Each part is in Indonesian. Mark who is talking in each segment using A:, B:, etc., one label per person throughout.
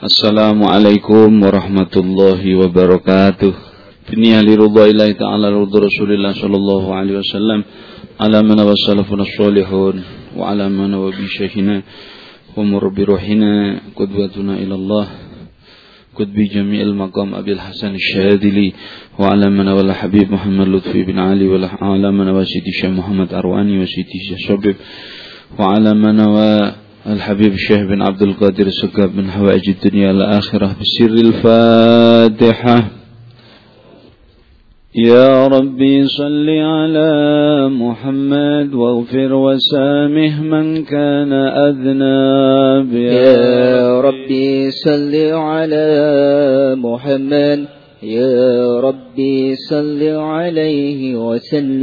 A: Assalamualaikum warahmatullahi wabarakatuh. Biniya li ridha ta'ala ridha Rasulillah sallallahu alaihi wasallam ala man wa salafuna salihun wa ala man wa bi shaykhina wa murabbi ruhina qudwatuna ila Allah قد بجميع المقام أبي الحسن الشاذلي وعلى من ولا حبيب محمد لطفي بن علي وعلى من وسيدي الشيخ محمد أرواني وسيدي الشيخ شبيب وعلى من الحبيب الشيخ بن عبد القادر السكاب من حوائج الدنيا الآخرة بسر الفاتحة. يا ربي صل على محمد واغفر وسامح من كان أذنب
B: يا ربي صل على محمد. يا ربي صل عليه وسلم.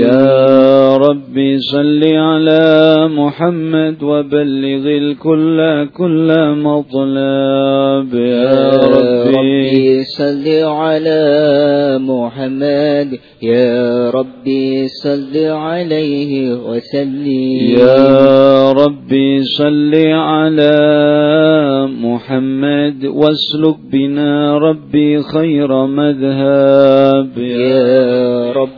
A: يا ربي صل على محمد وبلغ الكل كل مطلب
B: يا ربي صل على محمد يا ربي صل عليه وسلم
A: يا ربي صل على محمد واسلك بنا ربي خير خير مذهب
B: يا ربي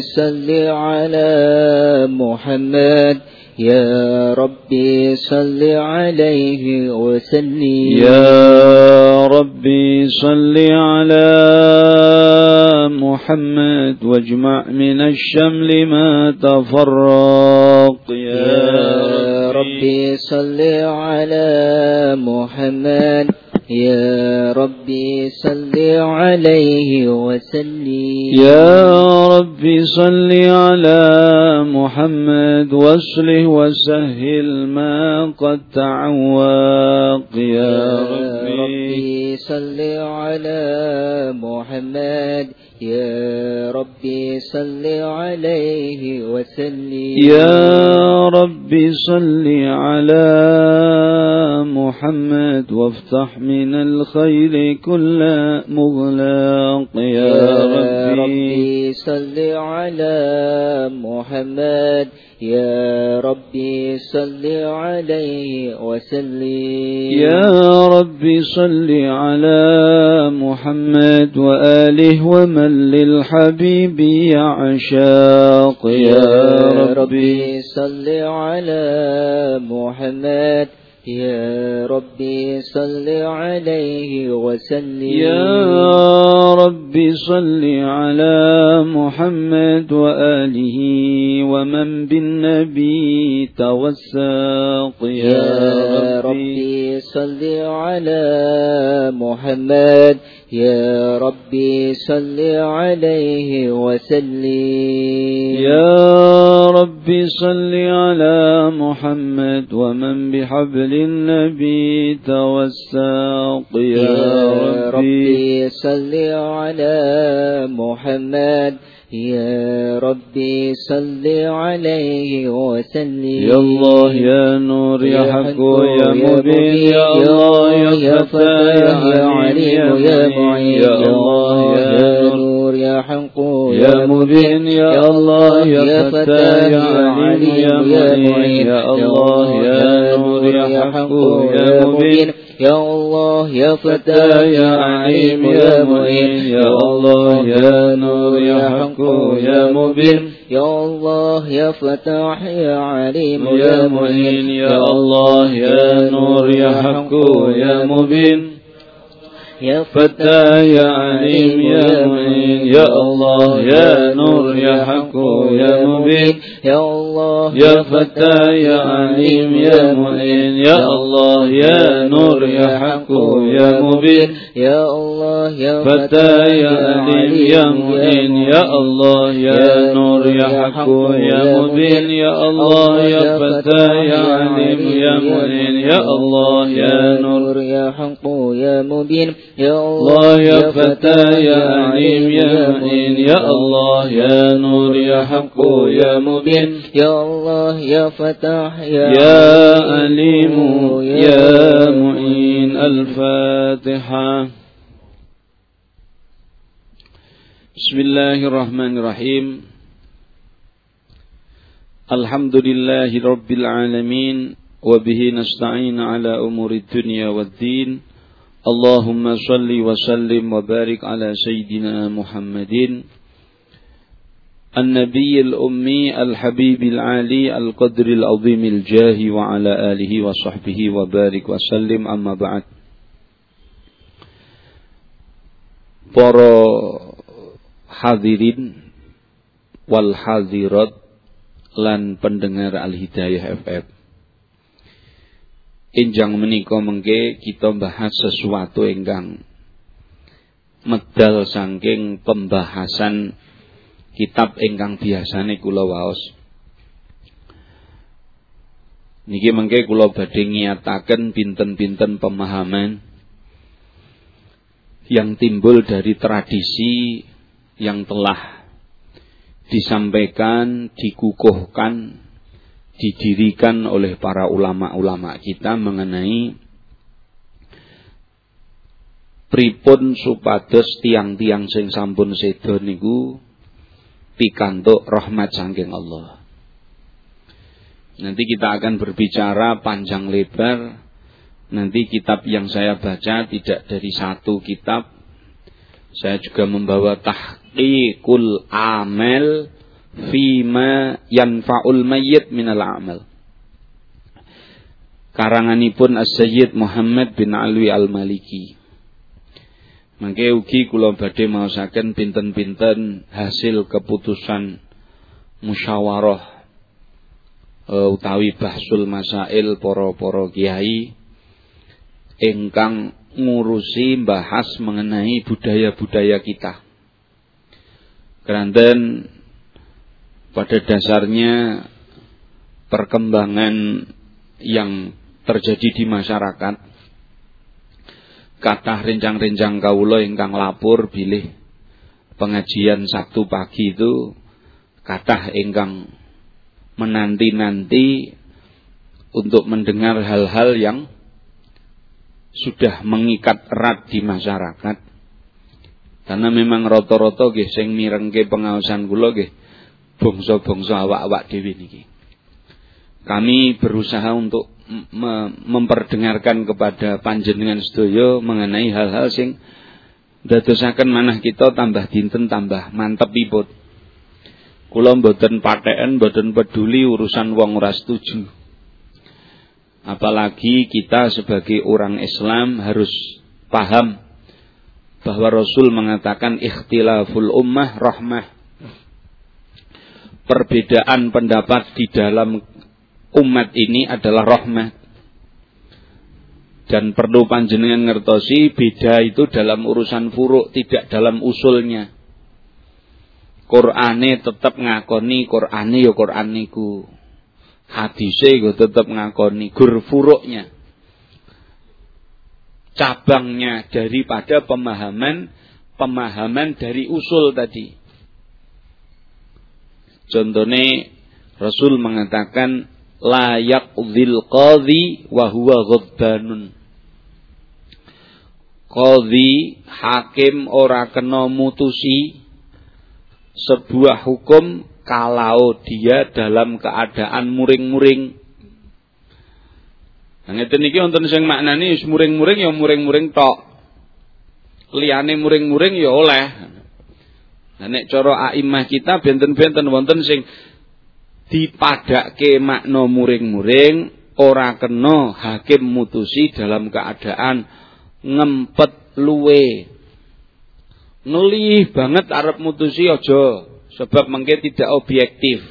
B: صل على محمد. يا ربي صل عليه وسلم.
A: يا ربي صل على محمد واجمع من الشمل ما تفرق.
B: يا, يا ربي صل على محمد. يا ربي صل عليه وسلم.
A: يا ربي صل على محمد واصله وسهل ما قد تعوق
B: يا ربي صل على محمد. يا ربي صل عليه وسلم.
A: يا ربي صل على محمد وافتح من الخير كل مغلاق.
B: يا, يا ربي صل على محمد. يا ربي صل عليه وسلم.
A: يا ربي صل على محمد وآله ومن للحبيب يعشاق
B: يا ربي صل على محمد. يا ربي صل عليه وسلم.
A: يا ربي صل على محمد وآله ومن بالنبي توساق
B: يا, يا ربي صل على محمد يا ربي صل عليه وسلم.
A: يا ربي صل على محمد ومن بحبل النبي توساق. يا,
B: يا ربي صل على محمد يا ربي صل عليه وسلم.
A: يا الله يا نور يا حق يا مبين يا الله يا فتاة يا عليم يا معين يا الله يا نور.
B: يا
A: مبين يا الله يا فتاه يا عليم يا معين يا الله يا نور يا حق يا مبين
B: يا الله يا فتاه
A: يا عليم يا معين يا الله يا نور يا حق يا مبين
B: يا الله يا فتاح يا عليم
A: يا معين يا الله يا نور يا حق يا مبين
B: يا
A: فتاه يا عليم يا معين يا الله يا نور يا حق يا مبين
B: يا الله
A: يا فتاه يا عليم يا معين يا الله يا نور يا حق يا مبين
B: يا الله يا
A: فتاه يا عليم يا معين يا الله يا نور يا حق يا مبين يا الله يا فتاه يا عليم يا معين يا الله يا نور
B: يا حق يا مبين يا
A: الله يا فتاه يا عليم يا معين يا الله يا نور يا حق يا مبين
B: يا الله يا فتاح يا
A: يا أليم يا معين الفاتحة بسم الله الرحمن الرحيم الحمد لله رب العالمين وبه نستعين على أمور الدنيا والدين اللهم صل وسلم وبارك على سيدنا محمد النبي الأمي الحبيب العالي القدر العظيم الجاه وعلى آله وصحبه وبارك وسلم أما بعد Para hadirin wal hadirat lan pendengar Al Hidayah FM Injang menika mengke kita bahas sesuatu ingkang medal saking pembahasan kitab ingkang biasane kula waos. Niki mengke kula badhe ngiyataken pinten-pinten pemahaman yang timbul dari tradisi yang telah disampaikan, dikukuhkan didirikan oleh para ulama-ulama kita mengenai pripun supados tiang-tiang sing sampun sedo niku pikantuk rahmat saking Allah. Nanti kita akan berbicara panjang lebar. Nanti kitab yang saya baca tidak dari satu kitab. Saya juga membawa tahqiqul amel fima yanfa'ul mayyit minal amal. Karanganipun As-Sayyid Muhammad bin Alwi Al-Maliki. Mangke ugi kula badhe maosaken pinten-pinten hasil keputusan musyawarah uh, utawi bahsul masail para-para kiai ingkang ngurusi bahas mengenai budaya-budaya kita. Keranten pada dasarnya perkembangan yang terjadi di masyarakat kata rencang-rencang kawula ingkang lapor bilih pengajian Sabtu pagi itu kata ingkang menanti-nanti untuk mendengar hal-hal yang sudah mengikat erat di masyarakat. Karena memang roto-roto nggih sing mirengke pengawasan kula nggih bangsa-bangsa awak-awak dewi niki. Kami berusaha untuk memperdengarkan kepada panjenengan sedaya mengenai hal-hal sing dadosaken manah kita tambah dinten tambah mantep iput. Kula mboten patheken, mboten peduli urusan wong ora setuju. Apalagi kita sebagai orang Islam harus paham bahwa Rasul mengatakan ikhtilaful ummah rahmah perbedaan pendapat di dalam umat ini adalah rahmat. Dan perlu panjenengan ngertosi beda itu dalam urusan furuk tidak dalam usulnya. Qur'ane tetap ngakoni Qur'ane ya Qur'an niku. Hadise yo tetap ngakoni gur furuknya. Cabangnya daripada pemahaman pemahaman dari usul tadi. Contohnya Rasul mengatakan layak zil qadhi wa huwa ghadbanun. Qadhi hakim ora kena mutusi sebuah hukum kalau dia dalam keadaan muring-muring. Nah niki wonten sing maknani muring-muring ya muring-muring tok. Liyane muring-muring ya oleh. Nah nek cara aimah kita benten-benten wonten sing dipadake makna muring-muring ora kena hakim mutusi dalam keadaan ngempet luwe. Nulih banget arep mutusi aja sebab mengke tidak objektif.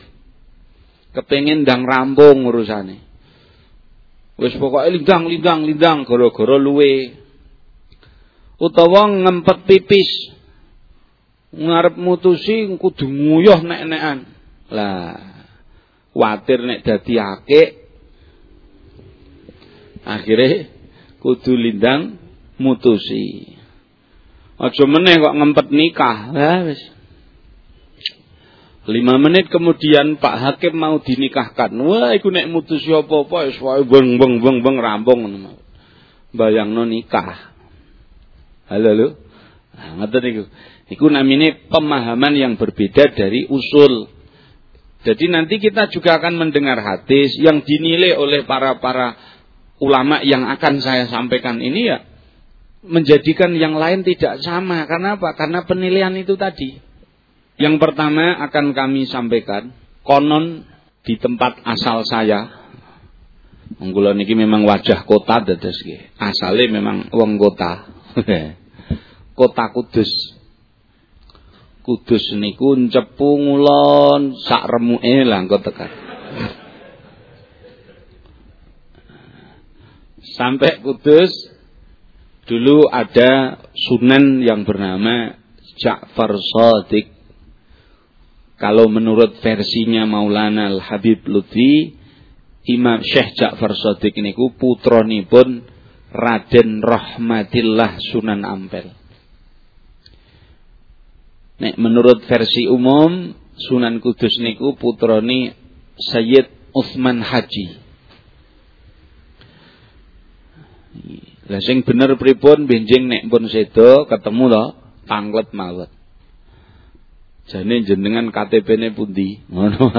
A: Kepengin ndang rampung urusane. Wis pokoke lindang lindang lindang gara-gara luwe. Utawa ngempet pipis ngarep mutusi kudu nguyuh nek-nekan. Lah, watir nek dadi akik akhire kudu lindang mutusi. Aja meneh kok ngempet nikah. Lah wis. Lima menit kemudian Pak Hakim mau dinikahkan. Wah, iku nek mutusi apa-apa wis wae beng beng beng beng rampung ngono. Bayangno nikah. Halo lho. Nah, ngoten niku. Itu namanya pemahaman yang berbeda dari usul. Jadi nanti kita juga akan mendengar hadis yang dinilai oleh para para ulama yang akan saya sampaikan ini ya menjadikan yang lain tidak sama. Karena apa? Karena penilaian itu tadi. Yang pertama akan kami sampaikan, konon di tempat asal saya, Menggulan ini memang wajah kota dados. Asale memang wong kota. kota Kudus. Kudus niku cepu ngulon sak remuke lah engko tekan. Sampai Kudus dulu ada sunan yang bernama Ja'far Shadiq. Kalau menurut versinya Maulana Al-Habib Lutfi, Imam Syekh Ja'far Shadiq niku putranipun Raden Rahmatillah Sunan Ampel. Nek menurut versi umum Sunan Kudus niku putrani Sayyid Utsman Haji. Lah sing bener pripun benjing nek pun sedo ketemu to tanglet mawet. Jane jenengan KTP-ne pundi? Ngono.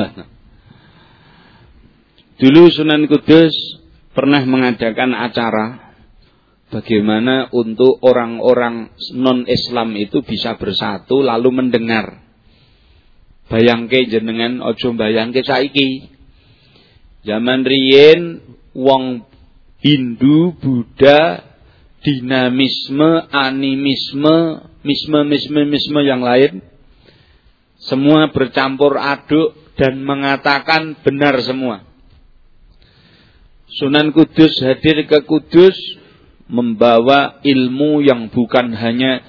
A: Dulu Sunan Kudus pernah mengadakan acara bagaimana untuk orang-orang non-Islam itu bisa bersatu lalu mendengar. Bayangke jenengan ojo bayangke saiki. Zaman riyen wong Hindu, Buddha, dinamisme, animisme, misme-misme-misme yang lain semua bercampur aduk dan mengatakan benar semua. Sunan Kudus hadir ke Kudus membawa ilmu yang bukan hanya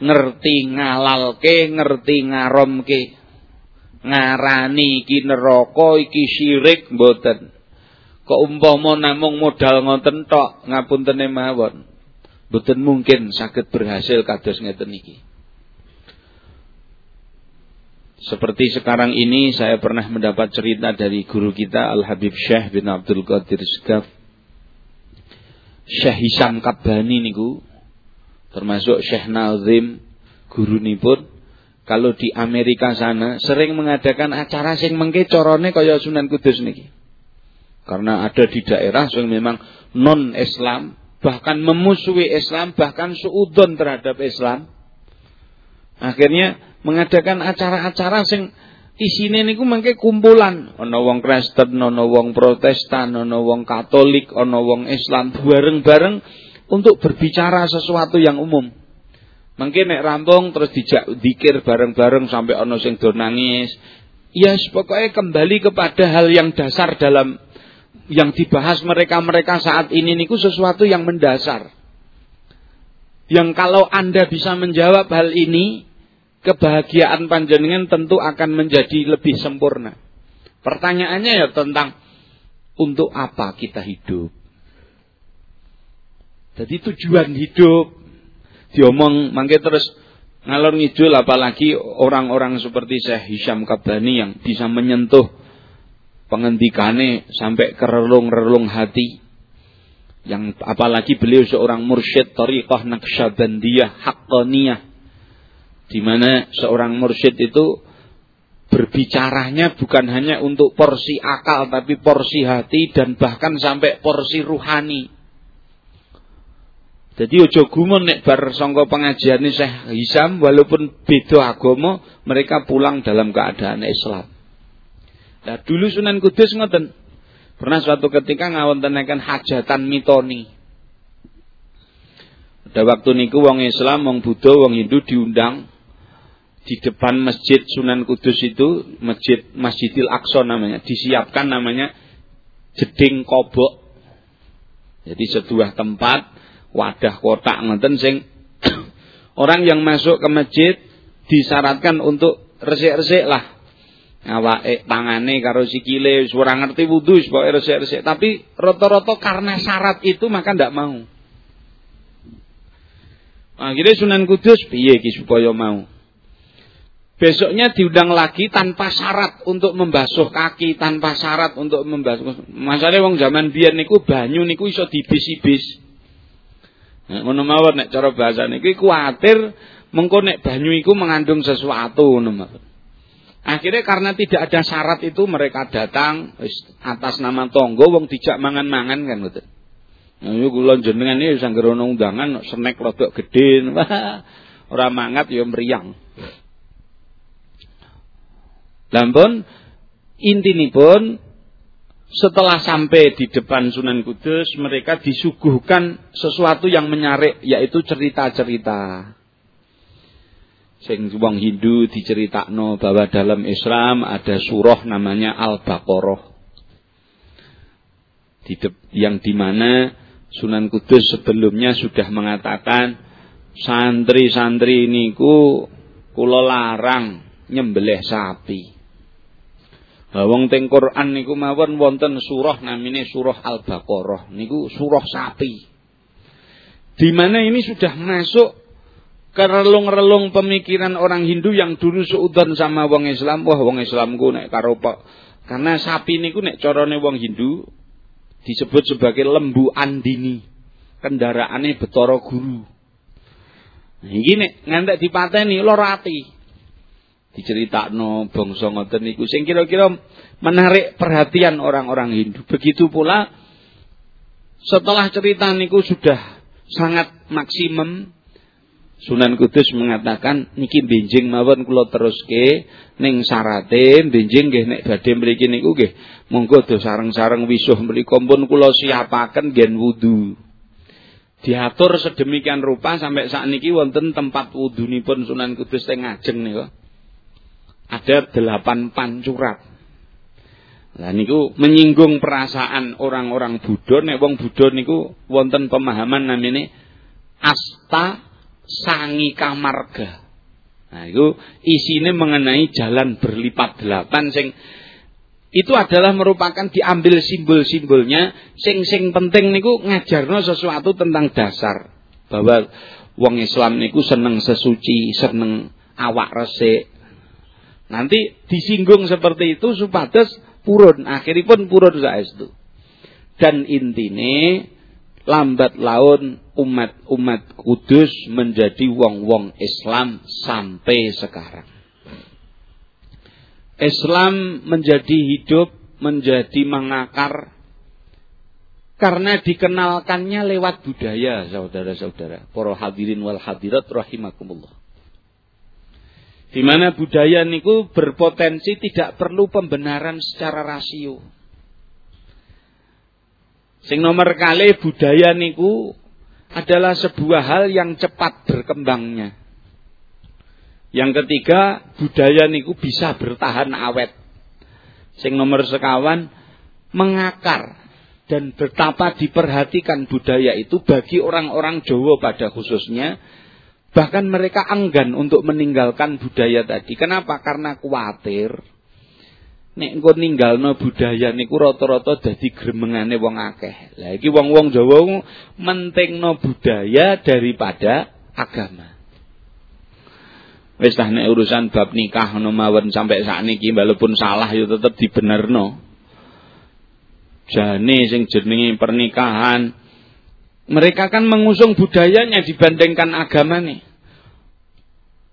A: ngerti ngalalke, ngerti ngaromke. Ngarani iki neraka, iki syirik mboten. Kok umpama namung modal ngoten tok, ngapunten mawon. Mboten mungkin saged berhasil kados ngeten iki. Seperti sekarang ini saya pernah mendapat cerita dari guru kita Al Habib Syekh bin Abdul Qadir Segaf Syekh Hisam Kabani niku termasuk Syekh Nazim guru nipun kalau di Amerika sana sering mengadakan acara sing mengke corone kaya Sunan Kudus niki. Karena ada di daerah yang memang non Islam, bahkan memusuhi Islam, bahkan suudon terhadap Islam. Akhirnya mengadakan acara-acara sing isine niku mengke kumpulan. Ana wong Kristen ana wong Protestan ana wong Katolik ana wong Islam bareng-bareng untuk berbicara sesuatu yang umum. Mungkin nek rampung terus dijak dikir bareng-bareng sampai ana sing do nangis. Ya pokoknya kembali kepada hal yang dasar dalam yang dibahas mereka-mereka saat ini niku sesuatu yang mendasar. Yang kalau Anda bisa menjawab hal ini kebahagiaan panjenengan tentu akan menjadi lebih sempurna. Pertanyaannya ya tentang untuk apa kita hidup. Jadi tujuan hidup diomong mangke terus ngalor ngidul apalagi orang-orang seperti Syekh Hisham Kabani yang bisa menyentuh pengendikane sampai ke relung-relung hati. Yang apalagi beliau seorang mursyid tariqah Naqsyabandiyah haqqaniyah di mana seorang mursyid itu berbicaranya bukan hanya untuk porsi akal tapi porsi hati dan bahkan sampai porsi ruhani. Jadi ojo gumun nek bar sangka pengajian Syekh Hisam walaupun beda agama mereka pulang dalam keadaan Islam. Nah dulu Sunan Kudus ngoten. Pernah suatu ketika ngawontenaken hajatan mitoni. Pada waktu niku wong Islam, wong Buddha, wong Hindu diundang di depan masjid Sunan Kudus itu masjid Masjidil Aqsa namanya disiapkan namanya jeding kobok. Jadi sebuah tempat wadah kotak ngeten sing orang yang masuk ke masjid disyaratkan untuk resik-resik lah. Ngawake tangane karo sikile ora ngerti wudu pokoke resik-resik. Tapi rata-rata karena syarat itu maka ndak mau. Akhirnya Sunan Kudus piye ki supaya mau Besoknya diundang lagi tanpa syarat untuk membasuh kaki, tanpa syarat untuk membasuh. Masalahnya wong zaman biyen niku banyu niku iso dibis-ibis. Ngono mawon nek cara bahasa niku kuwatir mengko nek banyu iku mengandung sesuatu ngono. Akhirnya karena tidak ada syarat itu mereka datang atas nama tonggo wong dijak mangan-mangan kan betul. Nah, kula jenengan iki sangger undangan snack rodok gedhe. Ora mangat ya mriyang. Lampun intinipun setelah sampai di depan Sunan Kudus mereka disuguhkan sesuatu yang menyarik yaitu cerita-cerita. Sing wong Hindu diceritakno bahwa dalam Islam ada surah namanya Al-Baqarah. Di yang di mana Sunan Kudus sebelumnya sudah mengatakan santri-santri niku kula larang nyembelih sapi. Wong teng Quran niku mawon wonten surah namine surah Al-Baqarah niku surah sapi. Di mana ini sudah masuk ke relung-relung pemikiran orang Hindu yang dulu seudon sama wong Islam. Wah wong Islam ku nek karo karena sapi niku nek carane wong Hindu disebut sebagai lembu andini. Kendaraane Betara Guru. Nah, iki nek ngantek dipateni lara ati diceritakno bangsa ngoten niku sing kira-kira menarik perhatian orang-orang Hindu. Begitu pula setelah cerita niku sudah sangat maksimum Sunan Kudus mengatakan niki benjing mawon kula teruske ning sarate benjing nggih nek badhe mriki niku nggih monggo do sareng-sareng wisuh mriku pun kula siapaken gen wudu. Diatur sedemikian rupa sampai saat niki wonten tempat wudunipun Sunan Kudus teng ngajeng niku ada delapan pancurat. Lah niku menyinggung perasaan orang-orang Buddha nek wong Buddha niku wonten pemahaman namine asta sangika marga. Nah, itu isine mengenai jalan berlipat delapan sing itu adalah merupakan diambil simbol-simbolnya sing sing penting niku ngajarno sesuatu tentang dasar bahwa wong Islam niku seneng sesuci, seneng awak resik, Nanti disinggung seperti itu supados purun, akhiripun purun saestu. Dan intine lambat laun umat-umat kudus menjadi wong-wong Islam sampai sekarang. Islam menjadi hidup, menjadi mengakar karena dikenalkannya lewat budaya, saudara-saudara. Para hadirin wal hadirat rahimakumullah. Di mana budaya niku berpotensi tidak perlu pembenaran secara rasio. Sing nomor kali budaya niku adalah sebuah hal yang cepat berkembangnya. Yang ketiga, budaya niku bisa bertahan awet. Sing nomor sekawan mengakar dan betapa diperhatikan budaya itu bagi orang-orang Jawa pada khususnya Bahkan mereka enggan untuk meninggalkan budaya tadi. Kenapa? Karena khawatir nek engko ninggalno budaya niku rata-rata dadi gremengane wong akeh. Lah iki wong-wong Jawa mentingno budaya daripada agama. Wis nek urusan bab nikah ngono mawon sampai sakniki walaupun salah ya tetep dibenerno. Jane sing jenenge pernikahan mereka kan mengusung budayanya dibandingkan agama nih.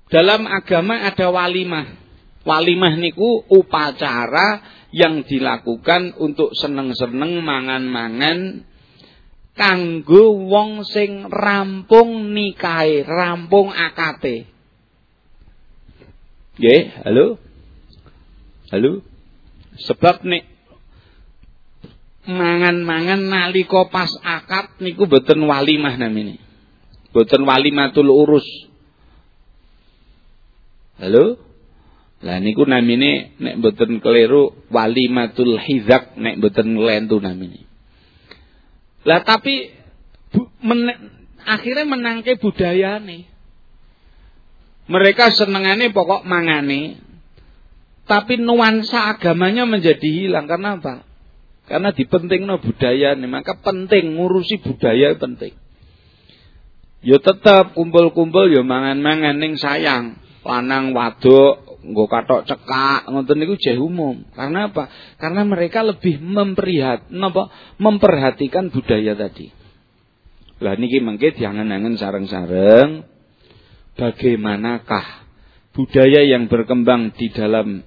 A: Dalam agama ada walimah. Walimah niku upacara yang dilakukan untuk seneng-seneng mangan-mangan kanggo wong sing rampung nikahe, rampung akate. Nggih, halo? Halo? Sebab nek mangan-mangan nalika pas akad niku boten walimah namine. Boten walimatul urus. Halo? Lah niku namine nek boten keliru walimatul hizak nek boten lentu namine. Lah tapi bu, men, akhirnya menangke budayane. Mereka senengane pokok mangane. Tapi nuansa agamanya menjadi hilang karena apa? Karena dipentingno budaya nih, maka penting ngurusi budaya penting. Yo tetap kumpul-kumpul yo mangan-mangan ning sayang. Lanang waduk nggo katok cekak ngoten niku jeh umum. Karena apa? Karena mereka lebih memperlihat napa memperhatikan budaya tadi. Lah niki mengke diangen-angen sareng-sareng bagaimanakah budaya yang berkembang di dalam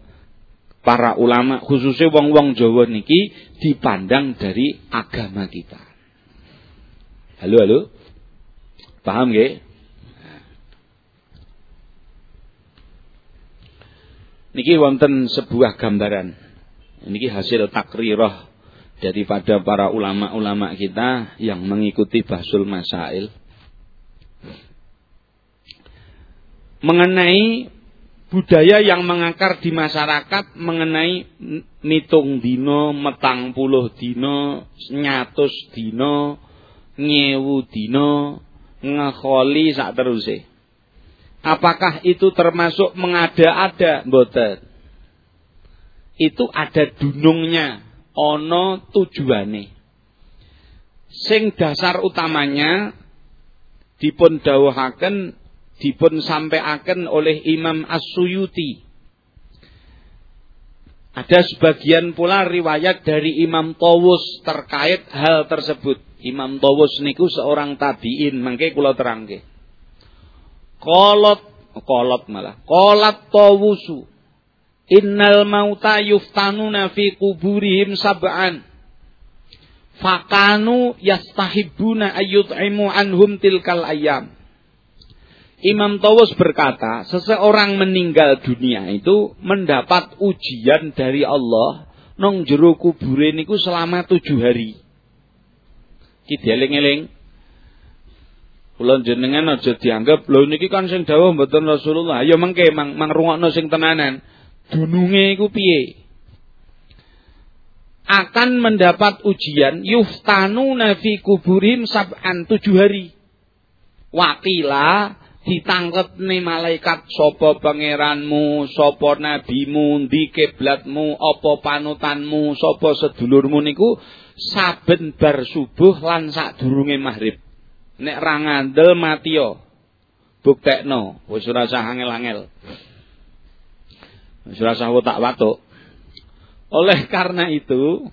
A: para ulama khususnya wong-wong Jawa niki dipandang dari agama kita. Halo, halo. Paham nggih? Niki wonten sebuah gambaran. Niki hasil takrirah daripada para ulama-ulama kita yang mengikuti Bahsul Masail. Mengenai budaya yang mengakar di masyarakat mengenai mitung dino, metang puluh dino, nyatus dino, nyewu dino ngeholi sak teruse. Apakah itu termasuk mengada-ada mboten? Itu ada dunungnya, ono tujuane. Sing dasar utamanya dipun dawuhaken dipun sampaikan oleh Imam As-Suyuti. Ada sebagian pula riwayat dari Imam Tawus terkait hal tersebut. Imam Tawus niku seorang tabiin, mangke kula terangke. Kolot, kolot malah. Kolat Tawusu. Innal mauta yuftanuna fi kuburihim sab'an. Fakanu yastahibbuna ayyut'imu anhum tilkal ayam. Imam Tawus berkata, seseorang meninggal dunia itu mendapat ujian dari Allah nong jero kubure niku selama tujuh hari. Ki dieling-eling. Kula jenengan aja dianggap lho niki kan sing dawuh mboten Rasulullah. Ya mengke mang, mang rungokno sing tenanan. Dununge iku piye? Akan mendapat ujian yuftanu nafi kuburim sab'an tujuh hari. Wakila ditangkep nih malaikat sopo pangeranmu, sopo nabimu, di kiblatmu, opo panutanmu, sopo sedulurmu niku saben bar subuh lan sak durunge maghrib. Nek ra ngandel mati yo. Buktekno, wis ora usah angel-angel. Wis ora usah tak watuk. Oleh karena itu,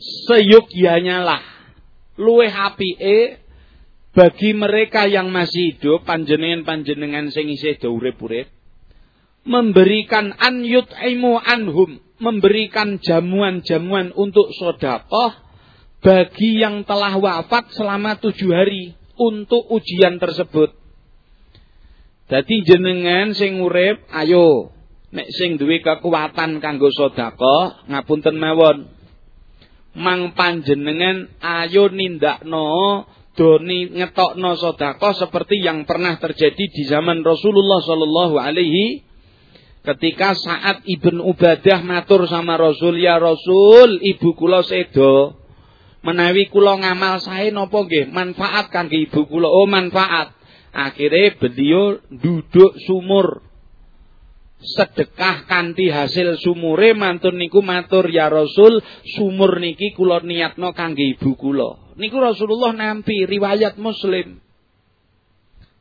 A: seyukyanya lah luwe apike bagi mereka yang masih hidup panjenengan-panjenengan sing isih urip-urip memberikan an yut'imu anhum memberikan jamuan-jamuan untuk sodakoh bagi yang telah wafat selama tujuh hari untuk ujian tersebut. Jadi jenengan sing urip, ayo nek sing duwe kekuatan kanggo sedekah ngapunten mawon. Mang panjenengan ayo nindakno doni ngetokno sedekah seperti yang pernah terjadi di zaman Rasulullah sallallahu alaihi Ketika saat Ibn Ubadah matur sama Rasul, "Ya Rasul, ibu kula sedo. Menawi kula ngamal sae napa nggih? Manfaat kangge ibu kula." Oh, manfaat. Akhirnya beliau duduk sumur. Sedekah kanthi hasil sumure mantun niku matur ya Rasul, sumur niki kula niatno kangge ibu kula. Niku Rasulullah nampi riwayat Muslim.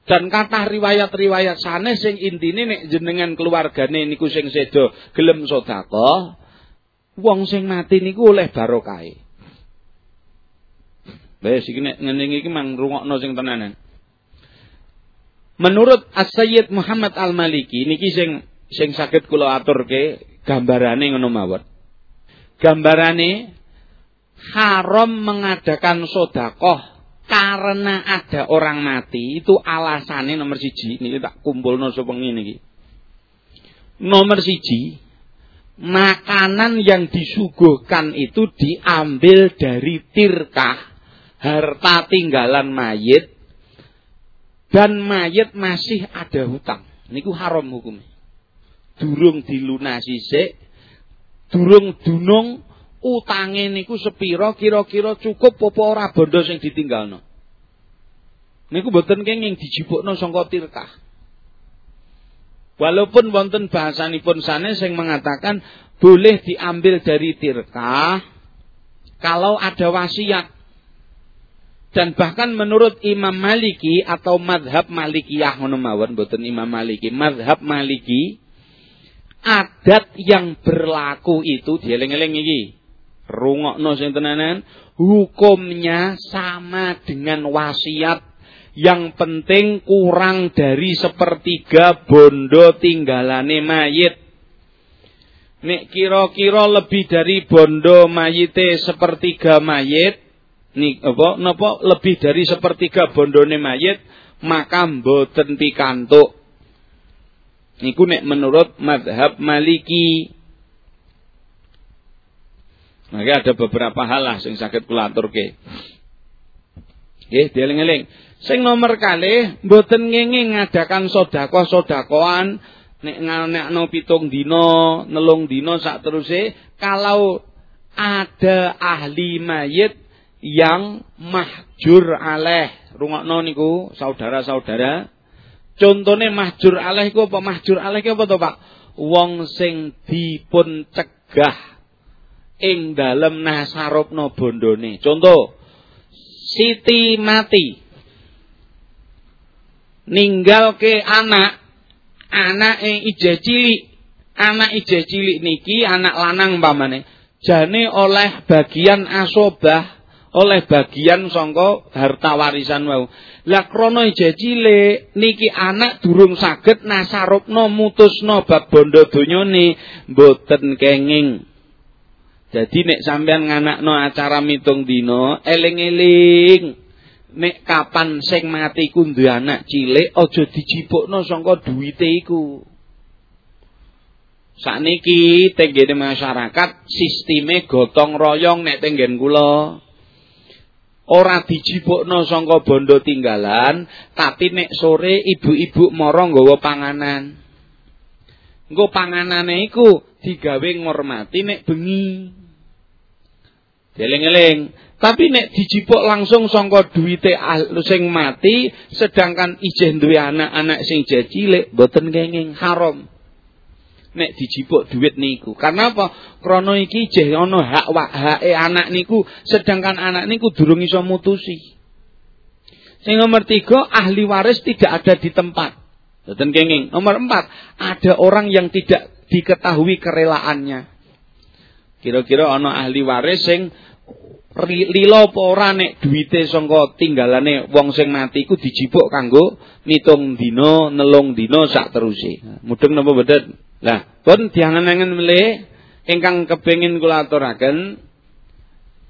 A: Dan kata riwayat-riwayat sana sing intine nek jenengan keluargane niku sing sedo gelem sedekah, wong sing mati niku oleh barokah. Wes iki nek ngene iki mang rungokno sing tenanan. Menurut As-Sayyid Muhammad Al-Maliki niki sing sing saged kula aturke gambarane ngono mawon. Gambarane haram mengadakan sodakoh karena ada orang mati itu alasannya nomor siji. Ini tak kumpul no sepengi ini nomor siji makanan yang disuguhkan itu diambil dari tirkah harta tinggalan mayit dan mayit masih ada hutang. Niku haram hukumnya. Durung dilunasi sik durung dunung utange niku sepiro kira-kira cukup apa ora bondo sing ditinggalno. Niku boten kenging dijipukno sangka tirkah. Walaupun wonten bahasanipun sanes yang mengatakan boleh diambil dari tirkah kalau ada wasiat. Dan bahkan menurut Imam Maliki atau madhab Malikiyah ngono mawon boten Imam Maliki, madhab Maliki adat yang berlaku itu dieling-eling iki rungokno sing tenanan. Hukumnya sama dengan wasiat. Yang penting kurang dari sepertiga bondo tinggalane mayit. Nek kira-kira lebih dari bondo mayite sepertiga mayit nik apa napa lebih dari sepertiga bondone mayit maka mboten pikantuk. Niku nek menurut madhab Maliki maka ada beberapa hal lah sing saged kula aturke. Nggih, dieling-eling. Sing nomor kalih mboten ngenge ngadakan sedekah-sedekahan nek nganekno pitung dina, nelung dina sak teruse kalau ada ahli mayit yang mahjur aleh. Rungokno niku saudara-saudara. Contone mahjur aleh iku apa? Mahjur aleh iku apa to, Pak? Wong sing dipun cegah ing dalem nasarupna bondone. Contoh, Siti mati. Ninggal ke anak, anak yang ije cilik. Anak ije cilik niki, anak lanang pamane. Jane oleh bagian asobah, oleh bagian songko harta warisan wau. Lah krana ije cilik niki anak durung saged nasarupna mutusna bab bondo donyane mboten kenging jadi nek sampean nganakno acara mitung dino, eling-eling. Nek kapan sing mati ku anak cilik, aja dijipukno sangka duwite iku. Sakniki tenggene masyarakat sisteme gotong royong nek tenggen kula. Ora dijipukno sangka bondo tinggalan, tapi nek sore ibu-ibu mara nggawa panganan. Engko panganane iku digawe ngormati nek bengi. Eling-eling. Tapi nek dijipuk langsung sangka duwite sing mati, sedangkan ijeh duwe anak-anak sing cilik boten kenging haram. Nek dijipuk duit niku. Karena apa? Krana iki ijeh ana hak hake anak niku, sedangkan anak niku durung iso mutusi. Sing nomor tiga, ahli waris tidak ada di tempat. Boten kenging. Nomor empat, ada orang yang tidak diketahui kerelaannya. Kira-kira ana ahli waris sing lila apa ora nek duwite sangka tinggalane wong sing mati iku dijipuk kanggo nitung dina, nelung dina sak teruse. Mudeng napa mboten? Lah, pun diangen-angen melih ingkang kepengin kula aturaken.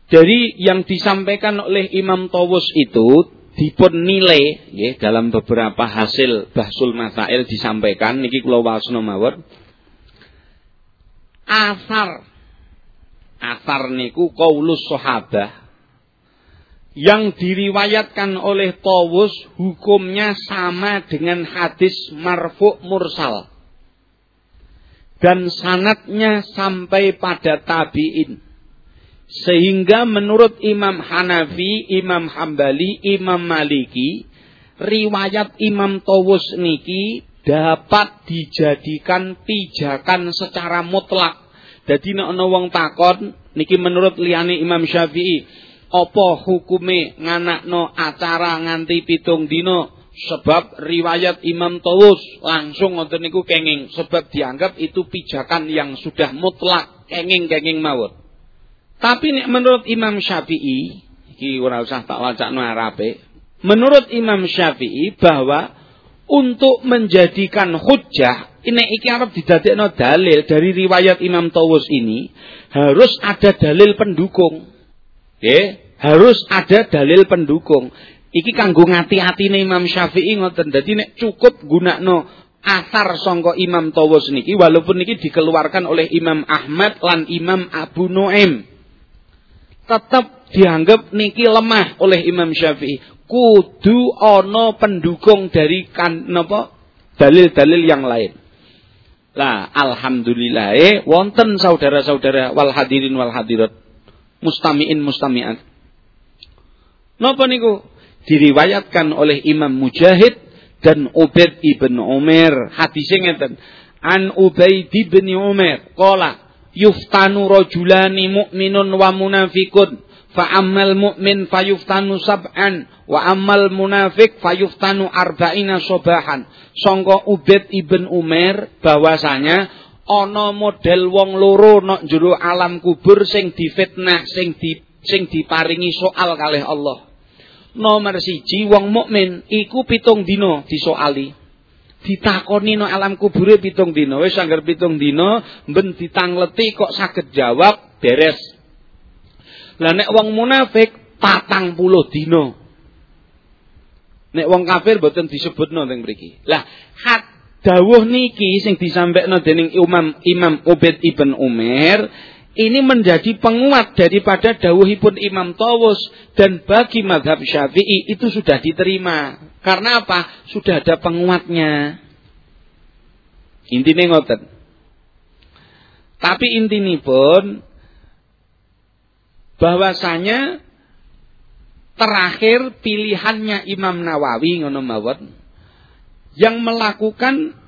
A: Dari yang disampaikan oleh Imam Tawus itu dipun nilai ya, dalam beberapa hasil bahsul masail disampaikan. Niki kula wasna mawon. Asar Asar niku kaulus sahabah. Yang diriwayatkan oleh Tawus hukumnya sama dengan hadis marfu mursal. Dan sanatnya sampai pada tabiin. Sehingga menurut Imam Hanafi, Imam Hambali, Imam Maliki riwayat Imam Tawus niki dapat dijadikan pijakan secara mutlak jadi nek ana wong takon niki menurut liyane Imam Syafi'i, apa hukume nganakno acara nganti pitung dino sebab riwayat Imam Tawus langsung ngoten niku kenging sebab dianggap itu pijakan yang sudah mutlak kenging-kenging mawon. Tapi nek menurut Imam Syafi'i, iki ora usah tak wacakno Arabe. Menurut Imam Syafi'i bahwa untuk menjadikan hujah ini iki arep didadekno dalil dari riwayat Imam Tawus ini harus ada dalil pendukung. Nggih, harus ada dalil pendukung. Iki kanggo ngati-atine Imam Syafi'i ngoten. Dadi nek cukup gunakno asar sangka Imam Tawus niki walaupun niki dikeluarkan oleh Imam Ahmad lan Imam Abu Nuaim. Tetap dianggap niki lemah oleh Imam Syafi'i. Kudu ana pendukung dari kan napa dalil-dalil yang lain. Lah alhamdulillah eh wonten saudara-saudara wal hadirin wal hadirat mustamiin mustamiat. Napa niku? Diriwayatkan oleh Imam Mujahid dan Ubaid ibn Umar. Hadisnya ngeten. An Ubaid ibn Umar qala yuftanu rajulani mu'minun wa munafikun fa ammal mu'min fayuftanu sab'an wa ammal munafik fayuftanu arba'ina sobahan sangka Ubed ibn Umar bahwasanya ana model wong loro nok jero alam kubur sing difitnah sing di sing diparingi soal kalih Allah. Nomor siji wong mukmin iku pitung dina disoali. Ditakoni no alam kubure pitung dina. Wis anggar pitung dina ben ditangleti kok saged jawab beres. Lah nek wong munafik patang puluh dino. Nek wong kafir boten disebutno teng mriki. Lah, hat dawuh niki sing disampaikan dening Imam Imam Ubaid ibn Umar ini menjadi penguat daripada dawuhipun Imam Tawus dan bagi madhab Syafi'i itu sudah diterima. Karena apa? Sudah ada penguatnya. Intinya ngoten. Tapi intinya pun bahwasanya terakhir pilihannya Imam Nawawi ngono mawon yang melakukan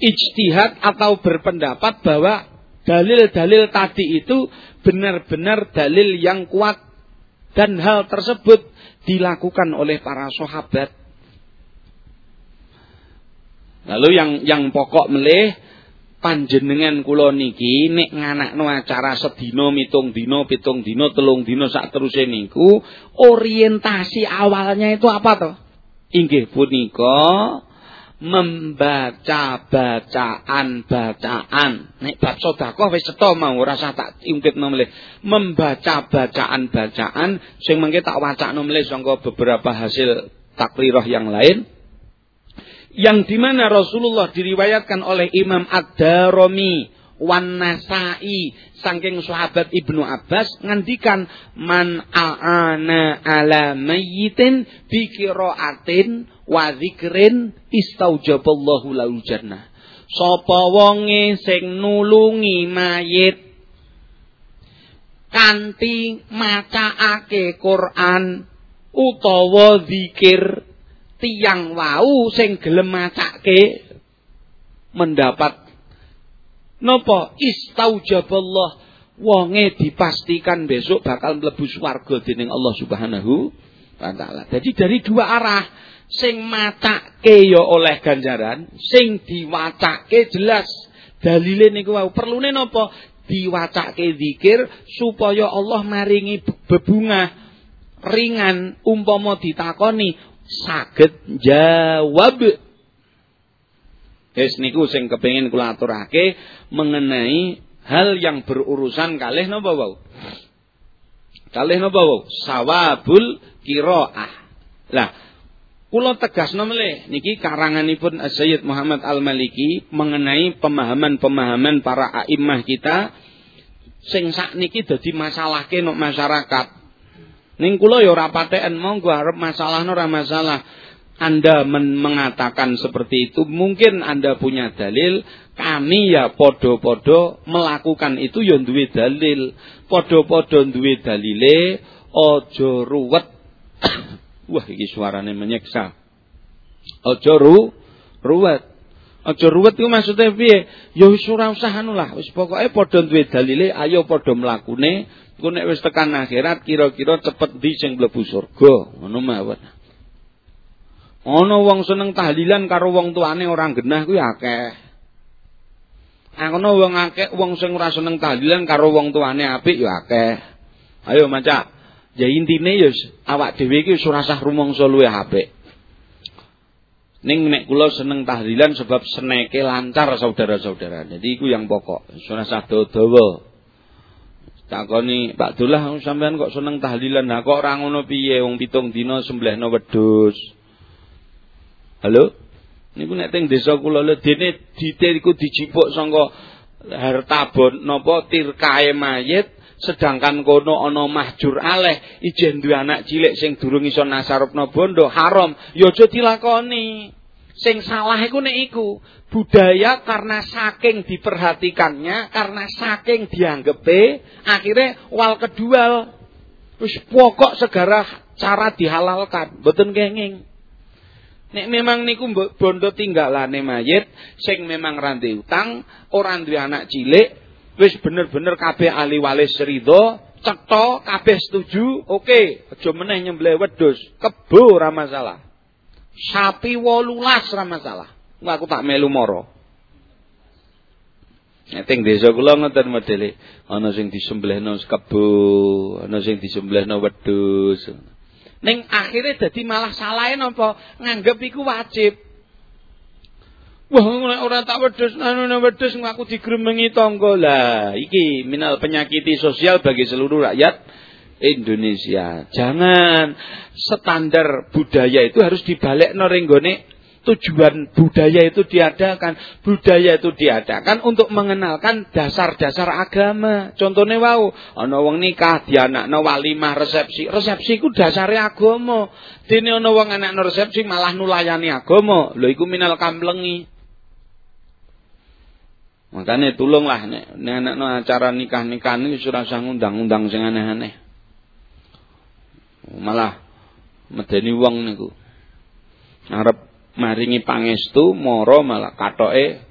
A: ijtihad atau berpendapat bahwa dalil-dalil tadi itu benar-benar dalil yang kuat dan hal tersebut dilakukan oleh para sahabat. Lalu yang yang pokok melih panjenengan kula niki nek nganakno acara sedina mitung dina pitung dina telung dina sak teruse niku orientasi awalnya itu apa toh inggih punika membaca bacaan bacaan nek bab sedekah wis cetha mau ora usah tak ungkitno melih membaca bacaan bacaan sing mengke tak wacakno melih sangka beberapa hasil takrirah yang lain yang di mana Rasulullah diriwayatkan oleh Imam Ad-Darimi wan Nasai saking sahabat Ibnu Abbas ngandikan man aana ala mayyitin bi qiraatin wa dzikrin istaujaballahu lahu jannah. Sapa wonge sing nulungi mayit kanthi macaake Quran utawa zikir tiang wau sing gelem macake mendapat napa istaujaballah wonge dipastikan besok bakal mlebu swarga dening Allah Subhanahu wa taala. Jadi dari dua arah sing macake ya oleh ganjaran, sing diwacake jelas dalile niku wau. Perlune napa? Diwacake zikir supaya Allah maringi bebungah ringan umpama ditakoni saged jawab. Wis niku sing kepengin kula aturake mengenai hal yang berurusan kalih napa wau? Kalih napa wau? Sawabul qiraah. Lah, kula tegasno melih niki karanganipun Sayyid Muhammad Al-Maliki mengenai pemahaman-pemahaman para a'immah kita sing sakniki dadi masalahke nok masyarakat. Ning kula ya ora patheken monggo arep masalahno ora masalah. Anda men mengatakan seperti itu, mungkin Anda punya dalil, kami ya podo-podo melakukan itu ya duwe dalil. Podo-podo duwe dalile, ojo ruwet. Wah, iki suarane menyiksa. Ojo ru, ruwet. Ojo ruwet itu maksudnya piye? Ya wis ora usah anu lah, wis pokoke padha duwe dalile, ayo padha mlakune, Ku nek wis tekan akhirat kira-kira cepet di sing mlebu surga. Ngono mawon. Ana wong seneng tahlilan karo wong tuane orang genah kuwi akeh. Ana wong akeh wong sing ora seneng tahlilan karo wong tuane apik ya akeh. Ayo maca. Ya intine ya awak dhewe iki ora usah rumangsa luwih apik. Ning nek kula seneng tahlilan sebab seneke lancar saudara-saudara. Jadi iku yang pokok. Ora usah dawa Takoni Pak Dullah sampean kok seneng tahlilan. Nah kok ora ngono piye wong pitung dina semblehno wedhus. Halo? Niku nek teng desa kula lho dene dite iku dijipuk saka harta bon napa tirkae mayit sedangkan kono ana mahjur aleh ijen duwe anak cilik sing durung iso nasarupna bondo haram ya aja dilakoni Sing salah iku nek iku budaya karena saking diperhatikannya, karena saking dianggepe, akhirnya wal kedua wis pokok segala cara dihalalkan, mboten kenging. Nek memang niku bondo tinggalane mayit sing memang ranti utang, orang duwe anak cilik, wis bener-bener kabeh ahli walis ridho, cetha kabeh setuju, oke, okay. aja meneh nyembelih wedhus, kebo ora masalah. Sapi wolulas ra masalah. Aku tak melu moro. Nek desa kula ngoten modele, ana sing disembelihno kebo, ana sing disembelihno wedhus. Ning akhirnya dadi malah salahe napa? Nganggep iku wajib. Wah, nek ora tak wedhus, anu wedhus aku digremengi tangga. Lah, iki minal penyakiti sosial bagi seluruh rakyat Indonesia. Jangan standar budaya itu harus dibalik norenggone tujuan budaya itu diadakan. Budaya itu diadakan untuk mengenalkan dasar-dasar agama. Contohnya wow, ana wong nikah dianakno walimah resepsi. Resepsi ku dasare agama. Dene ana wong anakno resepsi malah nulayani agama. Lho iku minal kamplengi. Makanya tulunglah nek nek acara nikah-nikahan iki ora usah ngundang-undang sing aneh-aneh. Malah medeni wong niku. Arep maringi pangestu moro malah katoke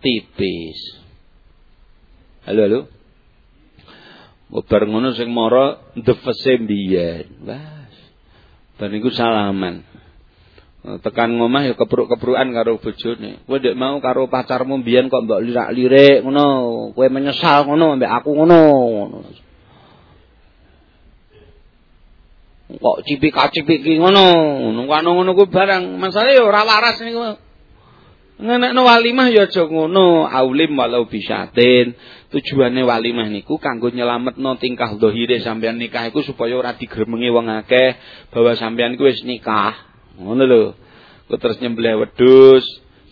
A: tipis. Halo halo. Bar ngono sing moro ndefese mbiyen. Wah. Dan niku salaman. Tekan ngomah ya kepruk-keprukan karo bojone. Kowe ndek mau karo pacarmu mbiyen kok mbok lirak-lirik ngono. Kowe menyesal ngono mbek aku ngono. ngono. Kok cipika-cipiki ngono ngono? Ngono ku barang. Masalah ya ora waras niku. Ngenekno walimah ya aja ngono. Aulim walau bisatin. Tujuane walimah niku kanggo nyelametno tingkah dohire sampean nikah iku supaya ora digremengi wong akeh bahwa sampean iku wis nikah. Ngono lho. Kok terus nyembelih wedhus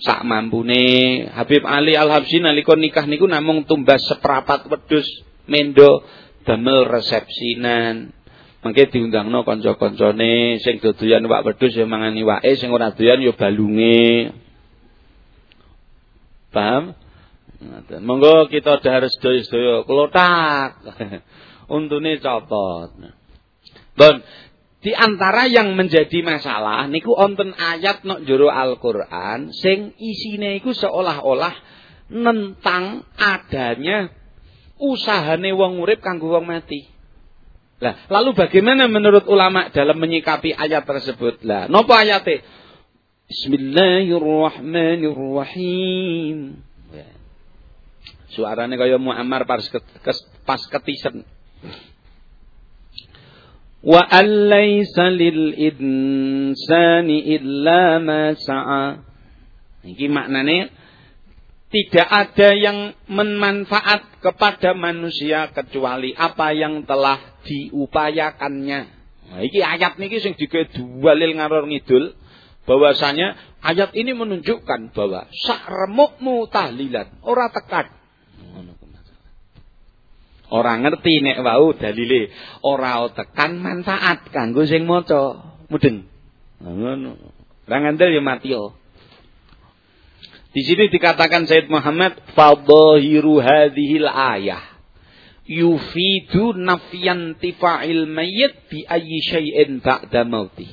A: sak mampune. Habib Ali Al Habsyi nalika nikah niku namung tumbas seprapat wedhus mendo damel resepsinan Mangke diundangno kanca-kancane sing dodoyan wak wedhus ya mangan iwake, sing ora doyan ya balunge. Paham? Monggo kita dahar sedaya-sedaya klotak. Untune copot. Don, di antara yang menjadi masalah niku wonten ayat nok jero Al-Qur'an sing isine iku seolah-olah nentang adanya usahane wong urip kanggo wong mati. Lah, lalu bagaimana menurut ulama dalam menyikapi ayat tersebut? Lah, nopo ayatnya? Bismillahirrahmanirrahim. Ya. Suaranya kaya Muammar pas, pas ketisen. Wa allaysa lil insani illa ma sa'a. Iki maknane tidak ada yang memanfaat kepada manusia kecuali apa yang telah diupayakannya. Nah, iki ayat niki sing digawe dalil ngaror ngidul bahwasanya ayat ini menunjukkan bahwa sak remukmu tahlilan ora tekan. Orang ngerti nek wau dalile ora tekan manfaat kanggo sing maca mudeng. Ngono. Ra ngandel ya mati yo. Di sini dikatakan Said Muhammad fadhahiru hadhil ayah yufidu nafyan tifa'il mayyit bi ayyi syai'in ba'da mauti.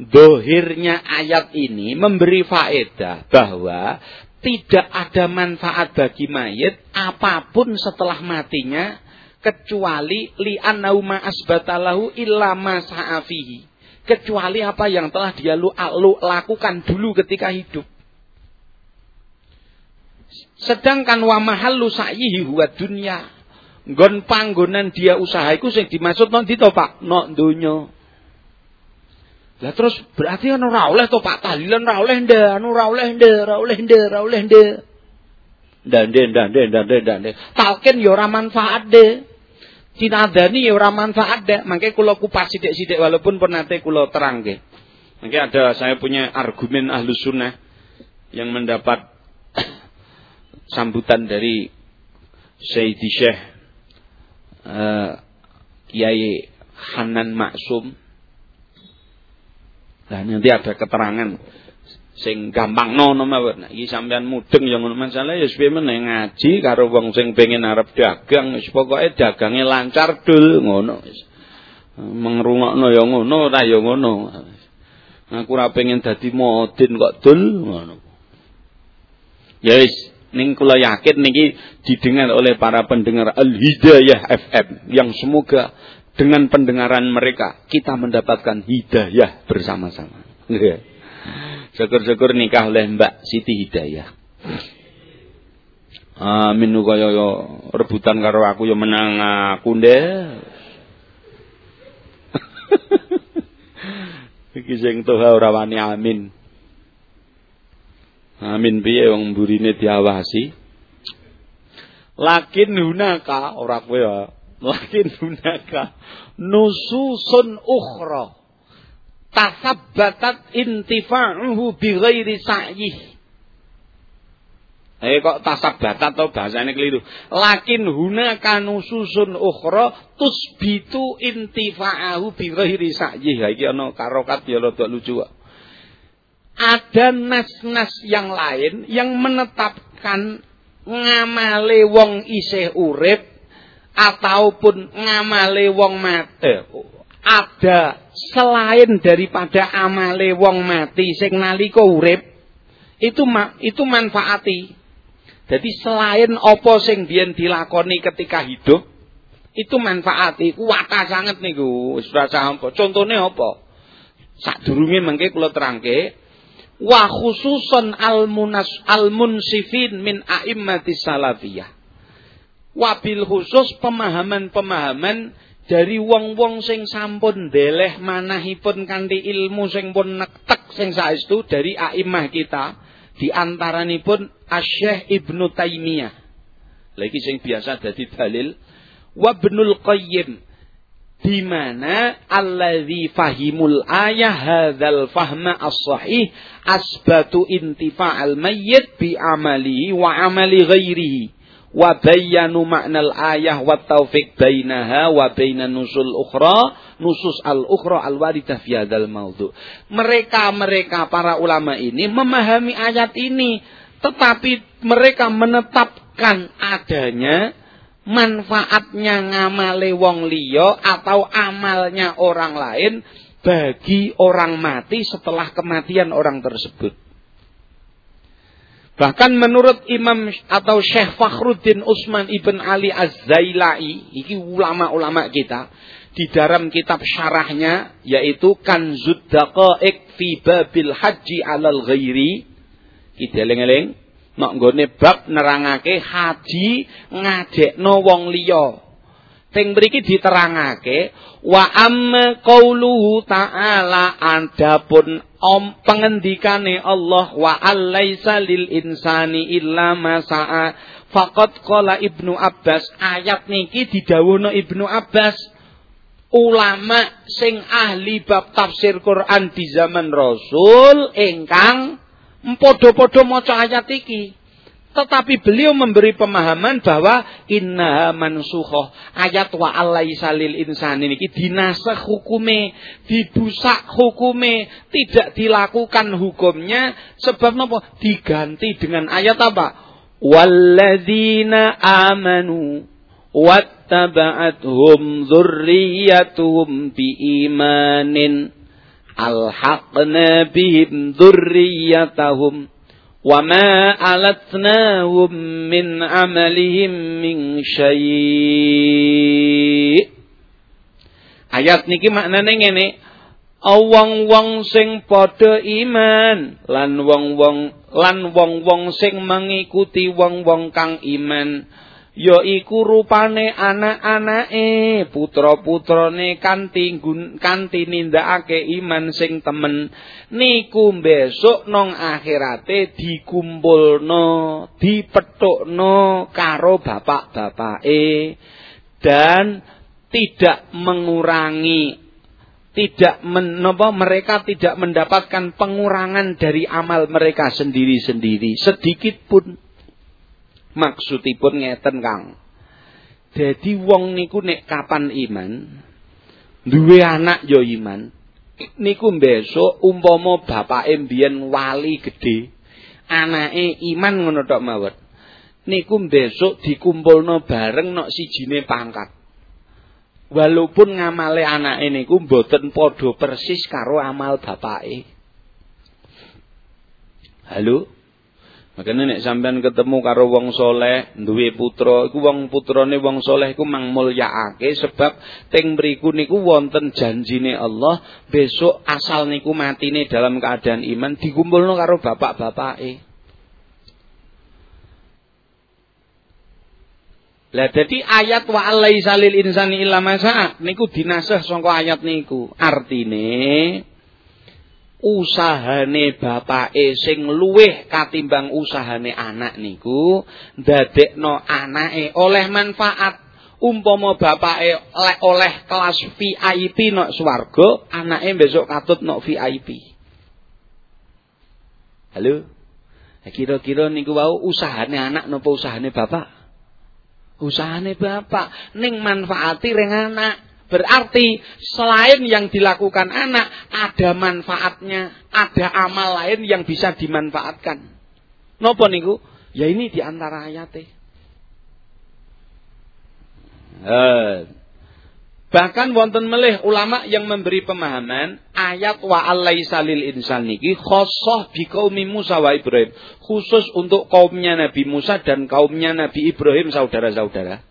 A: Dohirnya ayat ini memberi faedah bahwa tidak ada manfaat bagi mayit apa pun setelah matinya kecuali li ma asbatalahu illa ma sa'afihi. Kecuali apa yang telah dia lakukan dulu ketika hidup. Sedangkan wa mahallu sa'yihi huwa dunya. Nggon panggonan dia usaha iku sing dimaksud nang ndi to Pak? Nok donya. Lah terus berarti anu ora oleh to Pak tahlilan ora oleh nde, anu ora oleh nde, ora oleh nde, ora oleh nde. Ndande ndande ndande ndande. Talkin ya ora manfaat de. Cinadani ya ora manfaat de. Mangke kula kupas sithik-sithik walaupun pernate kula terangke. Mangke ada saya punya argumen ahlu sunnah yang mendapat sambutan dari Sayyidi Syekh uh, Kiai Hanan Maksum. Nah nanti ada keterangan sing gampang nono mawon. Nah, iki sampean mudeng yang ngono masalah ya suwe meneh ngaji karo wong sing pengen arep dagang wis pokoke dagange lancar dul ngono wis. Mengrungokno ya ngono ora ya ngono. Aku ora pengen dadi modin kok dul ngono. Ya wis Ning kula yakin niki didengar oleh para pendengar Al-Hidayah FM yang semoga dengan pendengaran mereka kita mendapatkan hidayah bersama-sama. Syukur-syukur nikah oleh Mbak Siti Hidayah. Amin kaya yo rebutan karo aku yo menang aku ndek. Iki sing toha ora wani amin. Amin piye wong mburine diawasi. Lakin hunaka ora kowe ya. lakin hunaka nususun ukhra tasabbatat intifa'uhu bi ghairi sa'yih Eh kok tasabbatat atau bahasanya keliru. Lakin hunaka nususun ukhra tusbitu intifa'ahu bi ghairi sa'yih. Iki ana karokat ya rada lucu kok. Ada nas-nas yang lain yang menetapkan ngamale wong isih urip ataupun ngamale wong mati ada selain daripada amale wong mati sing nalika urip itu itu manfaati. Jadi selain apa sing biyen dilakoni ketika hidup itu manfaati. Kuwata sangat niku. Wis rasa apa contone apa? Sadurunge mengke kula terangke wa khususan al munas al munsifin min a'immati salafiyah. Wabil khusus pemahaman-pemahaman dari wong-wong sing sampun deleh manahipun kanthi ilmu sing pun nektek sing saestu dari a'immah kita di antaranipun Asy-Syaikh Ibnu Taimiyah. Lagi sing biasa dadi dalil. Wa Ibnul Qayyim di mana alladzi fahimul ayah hadzal fahma as-sahih asbatu intifa'al mayyit bi amalihi wa amali ghairihi. Wa bayyanu ma'nal ayah wa taufiq bainaha wa bainan nusul ukhra nusus al ukhra al waridah fi hadzal maudhu mereka-mereka para ulama ini memahami ayat ini tetapi mereka menetapkan adanya manfaatnya ngamale wong liya atau amalnya orang lain bagi orang mati setelah kematian orang tersebut. Bahkan menurut Imam atau Syekh Fakhruddin Utsman Ibn Ali Az-Zailai, ini ulama-ulama kita, di dalam kitab syarahnya yaitu Kanzud Daqaiq fi Babil Haji alal Ghairi. Kita eling-eling nok nggone bab nerangake haji ngajekno wong liya. Teng mriki diterangake wa amma qauluhu ta'ala adapun om pengendikane Allah wa allaisa lil insani illa ma sa'a faqad qala Ibnu Abbas ayat niki didhawuhna Ibnu Abbas ulama sing ahli bab tafsir Quran di zaman Rasul ingkang Podo-podo maca ayat iki. Tetapi beliau memberi pemahaman bahwa inna mansuhoh ayat wa alaisa lil insani ini dinasah hukume, dibusak hukume, tidak dilakukan hukumnya sebab apa? Diganti dengan ayat apa? Walladzina amanu wattaba'athum dzurriyyatuhum biimanin alhaqna bihim dzurriyyatahum wa ma alatnahum min amalihim min syai' Ayat niki maknane ngene wong-wong sing padha iman lan wong-wong lan wong-wong sing mengikuti wong-wong kang iman ya iku rupane anak-anake putra-putrane kanthi kanthi nindakake iman sing temen. Niku besok nang akhirate dikumpulno dipethukno karo bapak-bapake dan tidak mengurangi tidak menapa mereka tidak mendapatkan pengurangan dari amal mereka sendiri-sendiri. Sedikit pun Maksudipun ngeten Kang. Jadi wong niku nek kapan iman, duwe anak yo ya iman. Niku besok umpama bapake mbiyen wali gedhe, anake iman ngono tok mawon. Niku besok dikumpulno bareng nok sijine pangkat. Walaupun ngamale anake niku mboten padha persis karo amal bapake. Halo? Makanya nek sampean ketemu karo wong soleh, duwe putra, iku wong putrane wong soleh iku mang mulyaake sebab teng mriku niku wonten janjine Allah, besok asal niku matine dalam keadaan iman dikumpulno karo bapak-bapake. Lah dadi ayat wa alaisa lil insani illa ma niku dinasah saka ayat niku. Artine usahane bapake sing luwih katimbang usahane anak niku ndadekno anake oleh manfaat umpama bapake oleh kelas VIP nok swarga, anake besok katut nok VIP. Halo? Kira-kira niku wau usahane anak napa usahane bapak? Usahane bapak ning manfaati ring anak. Berarti selain yang dilakukan anak ada manfaatnya, ada amal lain yang bisa dimanfaatkan. Napa niku? Ya ini di antara ayatnya. Eh, Bahkan wonten melih ulama yang memberi pemahaman ayat wa alaisa lil insan niki khosoh bi kaumi Musa wa Ibrahim. Khusus untuk kaumnya Nabi Musa dan kaumnya Nabi Ibrahim saudara-saudara.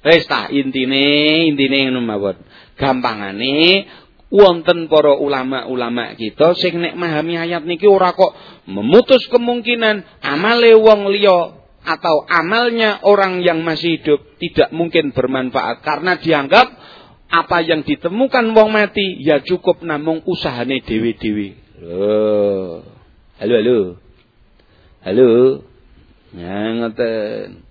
A: Wis ta intine intine ngono mawon. Gampangane wonten para ulama-ulama kita sing nek memahami ayat niki ora kok memutus kemungkinan amale wong liya atau amalnya orang yang masih hidup tidak mungkin bermanfaat karena dianggap apa yang ditemukan wong mati ya cukup namung usahane dewi-dewi. Oh. Halo halo. Halo. Ya ngoten.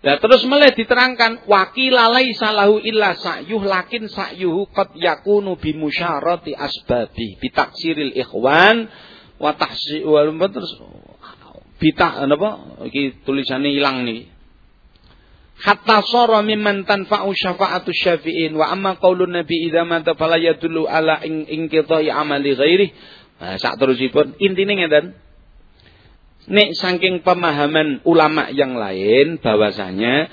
A: Nah terus mulai diterangkan wakilalai salahu illa sa'yuh lakin sa'yuhu qad yakunu bi musyarati asbabi bitaksiril ikhwan wa tahsi wal terus bita napa iki tulisane ilang niki. Hatta sara mimman tanfa'u syafa'atu syafi'in wa amma qaulun nabi idza mata fala yadullu ala inqita'i amali ghairi nah, sak terusipun intine ngeten nek saking pemahaman ulama yang lain bahwasanya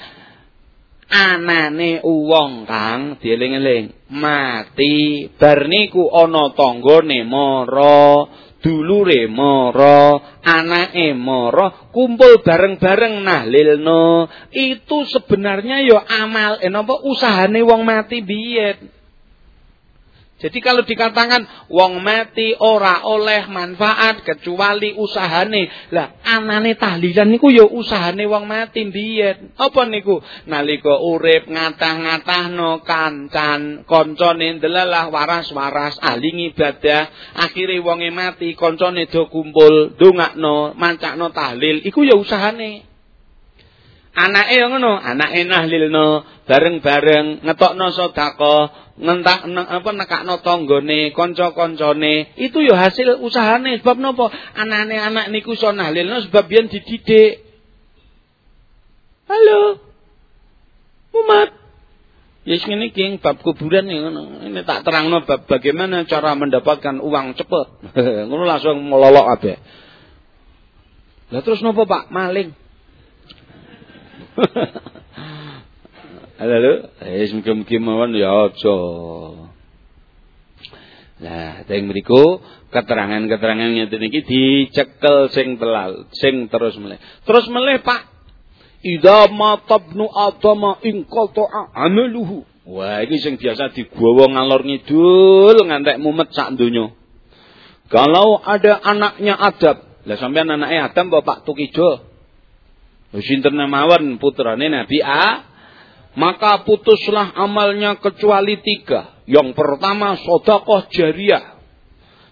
A: anane uwong kang dieling-eling mati bar niku ana tanggane mara dulure mara, anake mara, kumpul bareng-bareng nahlilno. Itu sebenarnya ya amal eh napa usahane wong mati biyen. Jadi kalau dikatakan wong mati ora oleh manfaat kecuali usahane. Lah anane tahlilan niku ya usahane wong mati mbiyen. Apa niku? Nalika urip ngatah-ngatahno kancan, kancane ndelalah waras-waras ahli ibadah, akhire wonge mati, kancane do kumpul, ndongakno, mancakno tahlil, iku ya usahane. Anake yo ngono, anake nahlilno bareng-bareng ngetokno sedekah ngentak apa nekakno tanggane, kanca-kancane, itu ya hasil usahane. Sebab napa? Anane anak niku iso nahlilno sebab biyen dididik. Halo. Umat. Ya yes, ngene iki bab kuburan ngono. Ini tak terangno bab bagaimana cara mendapatkan uang cepet. ngono langsung melolok kabeh. Lah terus nopo Pak? Maling. Halo, wis mugi-mugi mawon ya aja. Lah, teng mriku keterangan-keterangan ngeten iki dicekel sing telal, sing terus meleh. Terus meleh, Pak. Idza matabnu adama in qata'a amaluhu. Wah, iki sing biasa digawa ngalor ngidul ngantek mumet sak donya. Kalau ada anaknya Adam, lah sampean anaknya Adam Bapak Tukijo. Sinten mawon putrane Nabi A maka putuslah amalnya kecuali tiga. Yang pertama sodakoh jariah.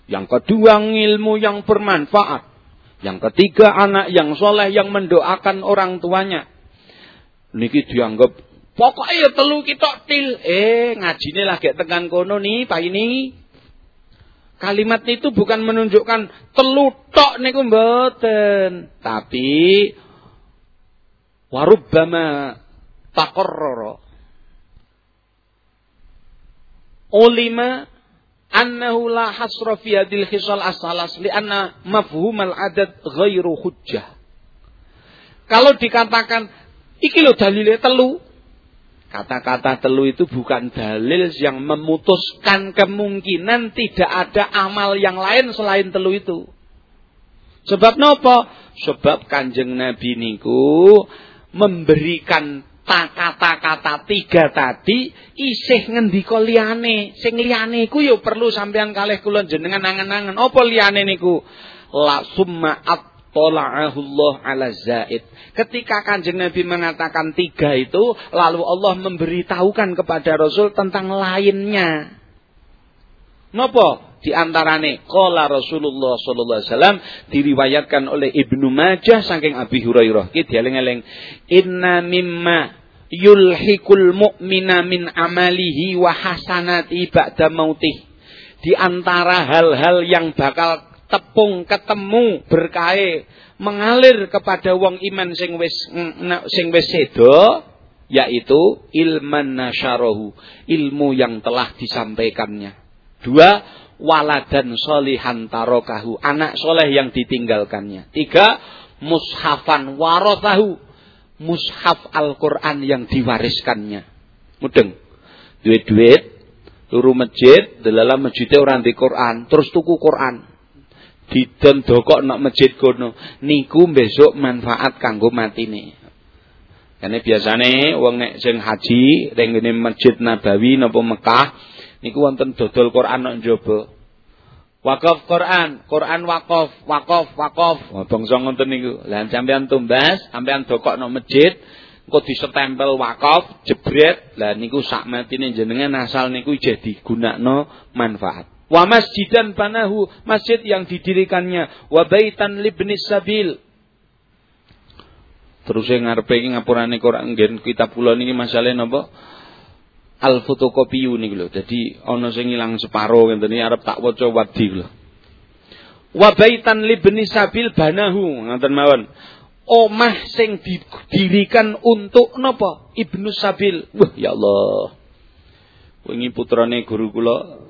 A: Yang kedua ilmu yang bermanfaat. Yang ketiga anak yang soleh yang mendoakan orang tuanya. Niki dianggap pokoknya telu kita til. Eh ngajine lagi tekan kono nih pak ini. Kalimat itu bukan menunjukkan telu tok niku mboten, tapi warubbama taqarrara ulima annahu la hasra fi hadil khisal asalas li anna mafhum al adad ghairu hujjah kalau dikatakan iki lo dalile telu Kata-kata telu itu bukan dalil yang memutuskan kemungkinan tidak ada amal yang lain selain telu itu. Sebab nopo? Sebab kanjeng Nabi niku memberikan kata-kata tiga tadi isih ngendika liyane. Sing liyane iku ya perlu sampean kalih kula jenengan angen-angen. Apa liyane niku? La summa attala'ahu Allah ala zaid. Ketika kanjeng Nabi mengatakan tiga itu lalu Allah memberitahukan kepada Rasul tentang lainnya. Napa? Di antarane qala Rasulullah sallallahu alaihi wasallam diriwayatkan oleh Ibnu Majah saking Abi Hurairah. Ki dieling-eling inna mimma yulhikul mu'mina min amalihi wa hasanati ba'da mautih. Di antara hal-hal yang bakal tepung ketemu berkahe mengalir kepada wong iman sing wis sing wis sedo yaitu ilman nasyarahu ilmu yang telah disampaikannya. Dua waladan solihan tarokahu. Anak soleh yang ditinggalkannya. Tiga, mushafan warotahu. Mushaf Al-Quran yang diwariskannya. Mudeng. Duit-duit. Turu masjid. Dalam masjidnya orang di Quran. Terus tuku Quran. Didon dokok nak masjid kono. Niku besok manfaat kanggo nih. Karena biasanya wong nek sing haji ning Masjid Nabawi napa Mekah niku wonten dodol Quran nang njaba. Wakaf Quran, Quran wakaf, wakaf, wakaf. Bangsa ngoten niku. Lah sampean tumbas, sampean dokok nang masjid, engko disetempel wakaf, jebret. Lah niku sak matine jenengan asal niku ijeh digunakno manfaat. Wa masjidan panahu, masjid yang didirikannya, wa baitan libnis sabil. Terus yang ngarepe iki ngapurane Quran ngen kitab kula niki masalahe napa? Al fotokopi niku lho. Dadi ana sing ilang separo ngenten iki arep tak waca wadi lho. Wa libni sabil banahu ngoten mawon. Omah sing didirikan untuk napa? Ibnu Sabil. Wah ya Allah. Wingi putrane guru kula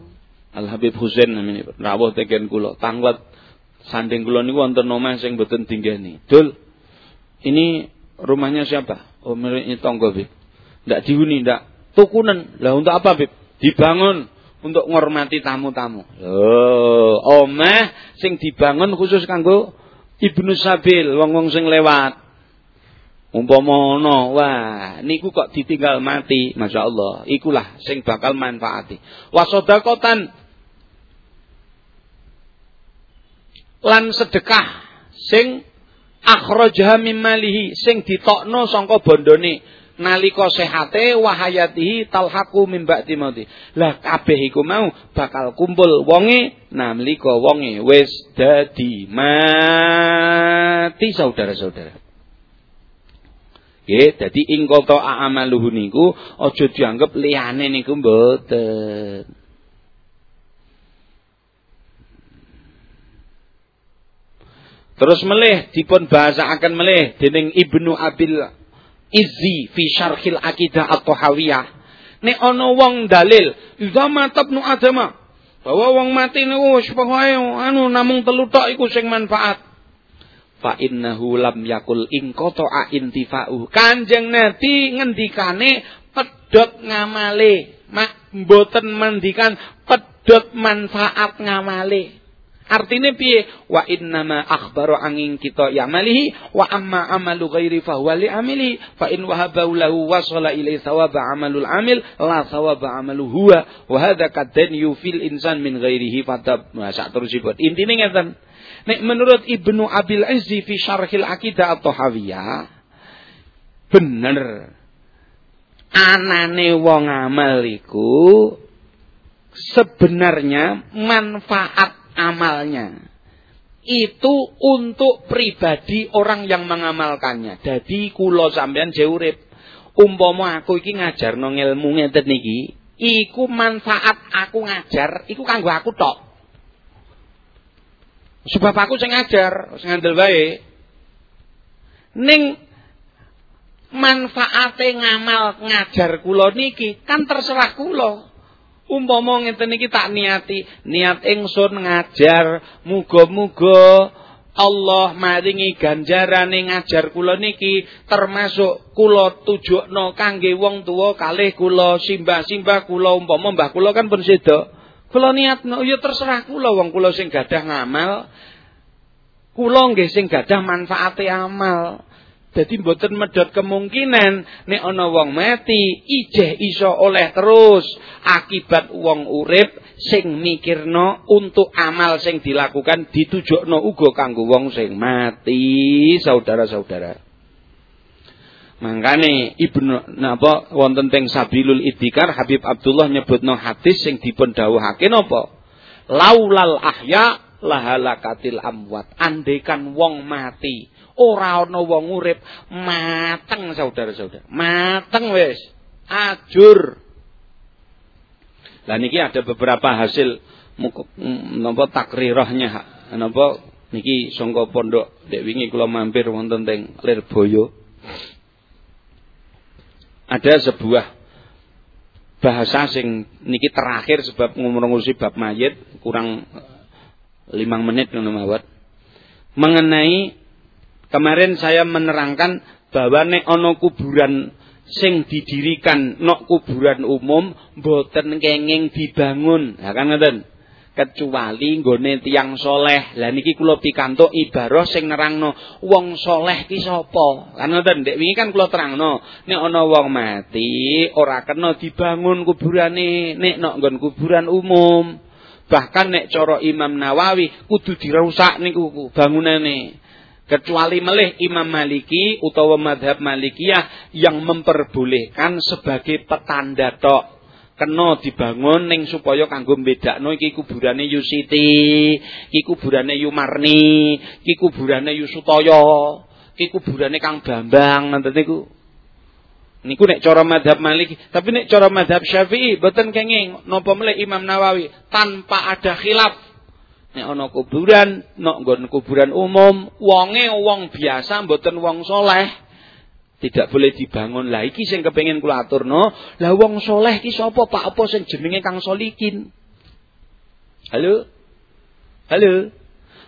A: Al Habib Husain namanya rawuh teken kula. Tanglet sanding kula niku wonten omah sing boten. Dul. Ini rumahnya siapa? Oh miliknya tonggo, Bib. Ndak dihuni, ndak tukunan. Lah untuk apa, Bib? Dibangun untuk ngormati tamu-tamu. Oh, omah sing dibangun khusus kanggo Ibnu Sabil, wong-wong sing lewat. Umpama ana, wah, niku kok ditinggal mati, Masya Allah. Ikulah sing bakal manfaati. Wasodakotan lan sedekah sing akhrajaha mimalihi sing ditokno sangka bondone nalika sehate wahayatihi talhaqu min ba'di mauti. Lah kabeh iku mau bakal kumpul wonge nalika wonge wis dadi mati saudara-saudara. Nggih, dadi ing kota amaluhu niku aja dianggap liyane niku mboten. Terus melih dipun bahasa akan melih dening Ibnu Abil Izzi fi syarhil akidah at-tahawiyah. Nek ana wong dalil, idza matabnu adama, bahwa wong mati niku wis anu namung telu tok iku sing manfaat. Fa innahu lam yakul in qata'a intifa'u. Kanjeng Nabi ngendikane pedot ngamale, mak mboten mendikan pedot manfaat ngamale. Artinya piye? Wa innama akhbaru angin kita yamalihi wa amma amalu ghairi huwa li amili. Fa in wahaba lahu wasala ilai thawaba amalul amil la thawaba amalu huwa. Wa hadza kadan yufil insan min ghairihi fatab masa terusipun intine ngeten. Nek menurut Ibnu Abil Izzi fi Syarhil Aqidah atau Hawiyah bener. Anane wong amal iku sebenarnya manfaat amalnya itu untuk pribadi orang yang mengamalkannya. Jadi kulo sampean jeurip. Umpama aku iki ngajarno ilmu ngeten niki, iku manfaat aku ngajar iku kanggo aku tok. Sebab aku sing ngajar, sing ngandel wae. Ning manfaate ngamal ngajar kula niki kan terserah kula. Umpama ngeten iki tak niati, niat ingsun ngajar, muga-muga Allah maringi ganjarane ngajar kula niki termasuk kula tujukno kangge wong tuwa kalih kula simbah-simbah kula umpama mbah kula kan pun sedo. Kula niatno ya terserah kula wong kula sing gadah ngamal. Kula nggih sing gadah manfaate amal. Jadi mboten medhot kemungkinan nek ana wong mati ijeh iso oleh terus akibat wong urip sing mikirno untuk amal sing dilakukan ditujukno uga kanggo wong sing mati saudara-saudara. Mangkane Ibnu napa wonten teng Sabilul Idzikar Habib Abdullah nyebutno hadis sing dipun dawuhake napa? laulal ahya lahalakatil amwat. Andekan wong mati, ora ana wong urip, mateng saudara-saudara. Mateng wis. Ajur. Lah niki ada beberapa hasil napa takrirahnya napa niki sangka pondok dek wingi kula mampir wonten teng Lirboyo. Ada sebuah bahasa sing niki terakhir sebab ngurusi bab mayit kurang lima menit ngono mawon. Mengenai kemarin saya menerangkan bahwa nek ana kuburan sing didirikan nok kuburan umum boten kenging dibangun. Ya kan ngoten? kecuali nggone tiang soleh. Lah niki kula pikantuk ibarat sing nerangno wong soleh ki sapa. Kan ngoten, Dek wingi kan kula terangno, nek ana wong mati ora kena dibangun kuburane, nek nok nggon kuburan umum. Bahkan nek cara Imam Nawawi kudu dirusak niku bangunane. Kecuali melih Imam Maliki utawa madhab Malikiyah yang memperbolehkan sebagai petanda tok kena dibangun ning supaya kanggo mbedakno iki kuburane Yusiti, iki kuburane Yumarni, iki kuburane Yusutaya, iki kuburane Kang Bambang nanten niku. Niku nek cara madhab Malik, tapi nek cara madhab Syafi'i boten kenging napa melih Imam Nawawi tanpa ada khilaf. Nek ana kuburan, nek nggon kuburan umum, wonge wong biasa mboten wong soleh. Tidak boleh dibangun. Lah iki sing kepengin kula aturno, lah wong soleh ki sapa Pak apa sing jenenge Kang Solikin? Halo? Halo?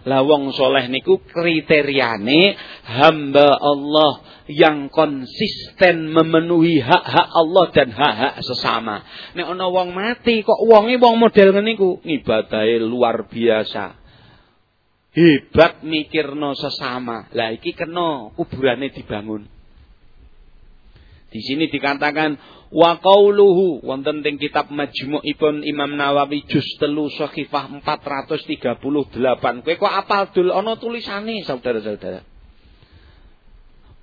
A: Lah wong soleh niku kriteriane hamba Allah yang konsisten memenuhi hak-hak Allah dan hak-hak sesama. Nek ana wong mati kok wonge wong model ngene niku ngibadahe luar biasa. Hebat mikirno sesama. Lah iki kena kuburane dibangun. Di sini dikatakan wa qauluhu wonten teng kitab Majmu'ipun Imam Nawawi juz 3 sahifah 438. Kowe kok apal dul ana tulisane saudara-saudara.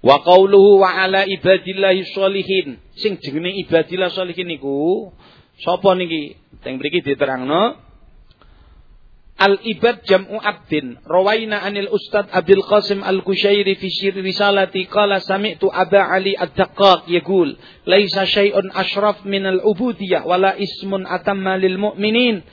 A: Wa qauluhu wa ala ibadillahi sholihin. Sing jenenge ibadillah sholihin niku sapa niki? Teng mriki diterangno Al-ibad jam'u abdin. Rawaina anil Ustad Abdul Qasim Al-Kushairi fi syir risalati qala sami'tu Aba Ali Ad-Daqqaq yaqul laisa syai'un ashraf min al-ubudiyah wala ismun atamma lil mu'minin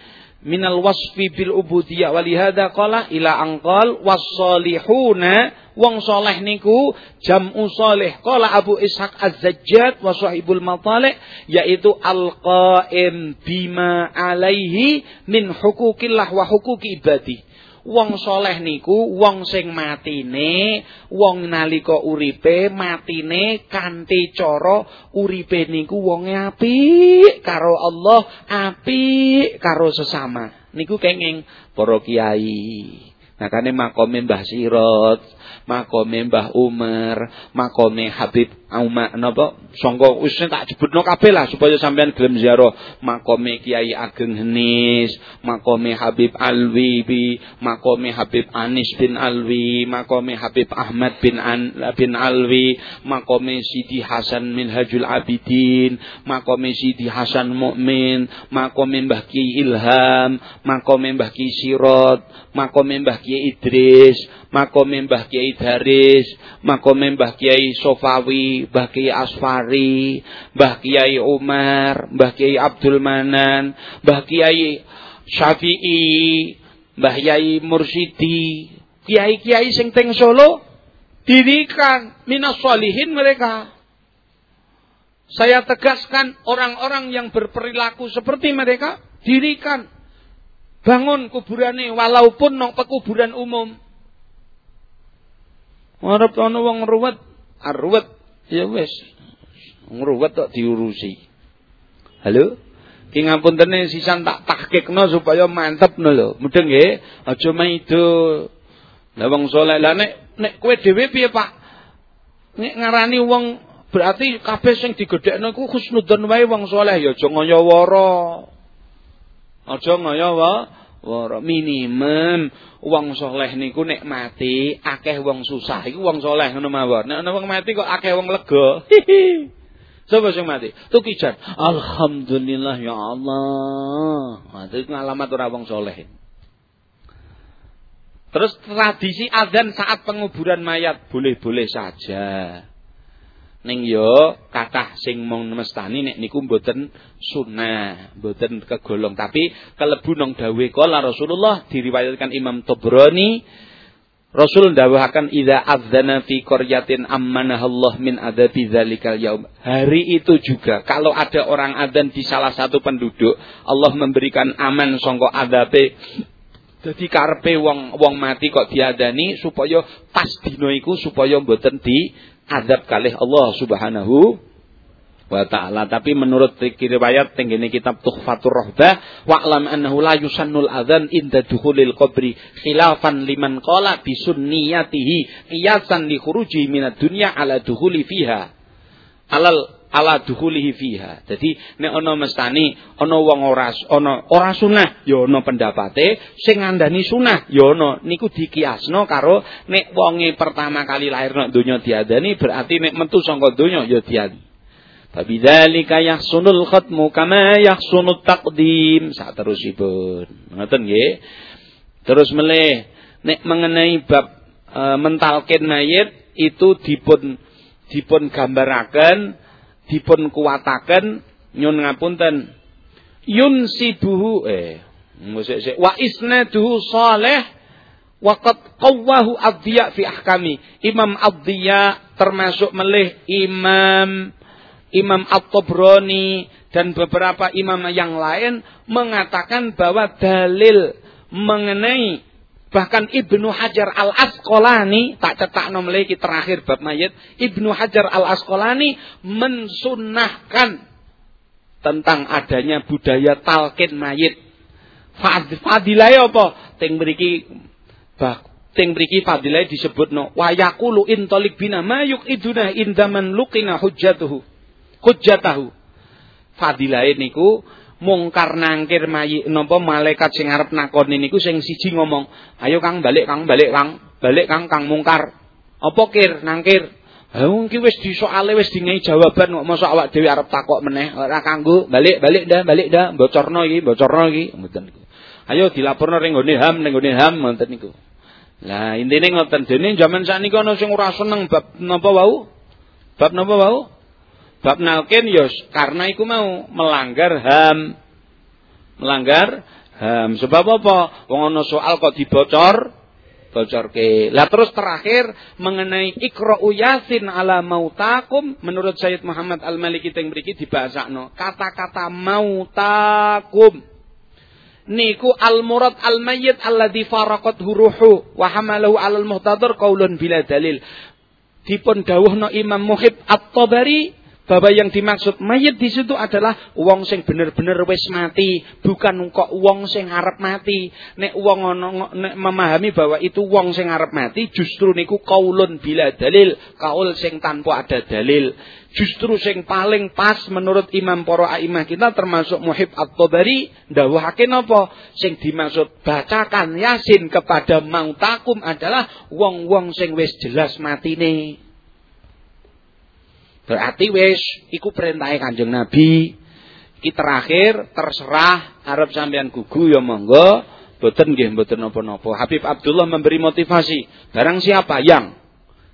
A: min al-wasfi bil ubudiyah walihada qala ila angqal was-salihuna wong soleh niku jam'u soleh. Qala Abu Ishaq Az-Zajjad wa sahibul matali' yaitu al-qaim bima alaihi min hukukillah wa hukuki ibadi. Wong soleh niku wong sing matine, wong nalika uripe matine kanthi cara uripe niku wonge apik karo Allah, apik karo sesama. Niku kenging para kiai. Makane makome Mbah Sirot, makome Mbah Umar, makome Habib Umar napa? Sangka wis tak jebutno kabeh lah supaya sampean gelem ziarah. Makome Kiai Ageng Henis, makome Habib Alwi, makome Habib Anis bin Alwi, makome Habib Ahmad bin An, bin Alwi, makome Sidi Hasan Minhajul Abidin, makome Sidi Hasan Mukmin, makome Mbah Kiai Ilham, makome Mbah Kiai Sirot, makome Mbah Kiai Idris, makome Mbah Kiai Daris, makome Mbah Kiai Sofawi, Mbah Kiai Asfari, Mbah Kiai Umar, Mbah Kiai Abdul Manan, Mbah Kiai Syafi'i, Mbah Kiai Mursidi, kiai-kiai sing teng Solo dirikan minas solihin mereka. Saya tegaskan orang-orang yang berperilaku seperti mereka dirikan bangun kuburane walaupun nong pekuburan umum. Arep ana wong ruwet, arwet ya wis. Ngruwet kok diurusi. Halo? Ki ngapuntene sisan tak tahkikno supaya mantep lho. Mudeng nggih, aja maido. Lah wong saleh lah nek nek kowe dhewe piye, Pak? Nek ngarani wong berarti kabeh sing digedhekno iku husnudzon wae wong saleh ya aja ngaya-wara. Aja ngaya-wara. Wara minimum wong soleh niku nek mati akeh wong susah iku wong soleh ngono mawon. Nek wong mati kok akeh wong lega. Coba sing mati. Tukijan. Alhamdulillah ya Allah. Nah, itu ngalamat orang wong soleh. Terus tradisi adzan saat penguburan mayat boleh-boleh saja. Ning yo kathah sing mong mestani nek niku mboten sunnah, mboten kegolong tapi kelebu nang dawuh kala Rasulullah diriwayatkan Imam Tobroni Rasul dawuhaken idza adzana fi qaryatin ammanahallah min adzabi dzalikal yaum. Hari itu juga kalau ada orang adzan di salah satu penduduk, Allah memberikan aman sangka adzabe jadi karpe wong wong mati kok diadani supaya pas dina supaya mboten di adab kalih Allah Subhanahu wa taala. Tapi menurut riwayat tenggene kitab Tuhfatur Rohbah, wa'lam annahu la yusannul adzan inda dukhulil qabri khilafan liman qala bi sunniyatihi qiyasan li khuruji minad dunya ala dukhuli fiha. Alal ala duhulihi fiha. Jadi nek ana mestani ana wong ora ana ora sunah ya ana pendapate, sing ngandani sunah ya ana niku dikiasno karo nek wonge pertama kali lahir nang donya diadani berarti nek metu saka donya ya diadani. Fabidzalika yahsunul khatmu kama yahsunut taqdim. Terusipun. Ngoten nggih. Terus melih nek mengenai bab e, mentalkin mayit itu dipun dipun gambaraken dipun kuwataken nyun ngapunten. Yunsibuhu eh musik wa isnaduhu saleh waqad qawwahu adhiya fi ahkami. Imam Adhiya termasuk melih Imam Imam At-Tabrani dan beberapa imam yang lain mengatakan bahwa dalil mengenai Bahkan Ibnu Hajar Al Asqalani tak cetak memiliki terakhir bab mayat. Ibnu Hajar Al Asqalani mensunahkan tentang adanya budaya talqin mayit. Fadilah apa? Ting beriki bah ting beriki fadilah disebut no wayakulu intolik bina mayuk iduna indaman lukina hujjatuhu hujjatahu. Fadilah niku mungkar nangkir mayi napa malaikat sing arep nakoni niku sing siji ngomong, "Ayo Kang balik Kang, balik Kang, balik Kang Kang mungkar." Apa kir nangkir? Ha wong ki wis disoale wis dingai jawaban kok mosok awak dhewe arep takok meneh ora kanggo balik balik dah balik dah bocorno iki bocorno iki niku. Ayo dilaporno ring gone HAM ning gone HAM ngoten niku. Lah intine ngoten dene jaman sakniki ana sing ora seneng bab napa wau? Bab napa wau? Bab nalkin yos ya karena iku mau melanggar HAM. Melanggar HAM. Sebab apa? Wong ana soal kok dibocor bocorke. Lah terus terakhir mengenai Iqra Yasin ala mautakum menurut Sayyid Muhammad Al-Maliki teng mriki dibahasakno. Kata-kata mautakum niku al-murad al-mayyit alladzi faraqat huruhu wa hamalahu 'alal muhtadar qaulun bila dalil. Dipun dawuhno Imam Muhib At-Tabari bahwa yang dimaksud mayit di situ adalah wong sing bener-bener wis mati, bukan kok wong sing arep mati. Nek wong nek memahami bahwa itu wong sing arep mati, justru niku kaulun bila dalil, kaul sing tanpa ada dalil. Justru sing paling pas menurut Imam para aimah kita termasuk Muhib At-Tabari ndawuhake napa? Sing dimaksud bacakan Yasin kepada mautakum adalah wong-wong sing wis jelas matine. Berarti wis iku perintahe Kanjeng Nabi. Iki terakhir terserah arep sampean gugu ya monggo, boten nggih boten napa-napa. Habib Abdullah memberi motivasi, barang siapa yang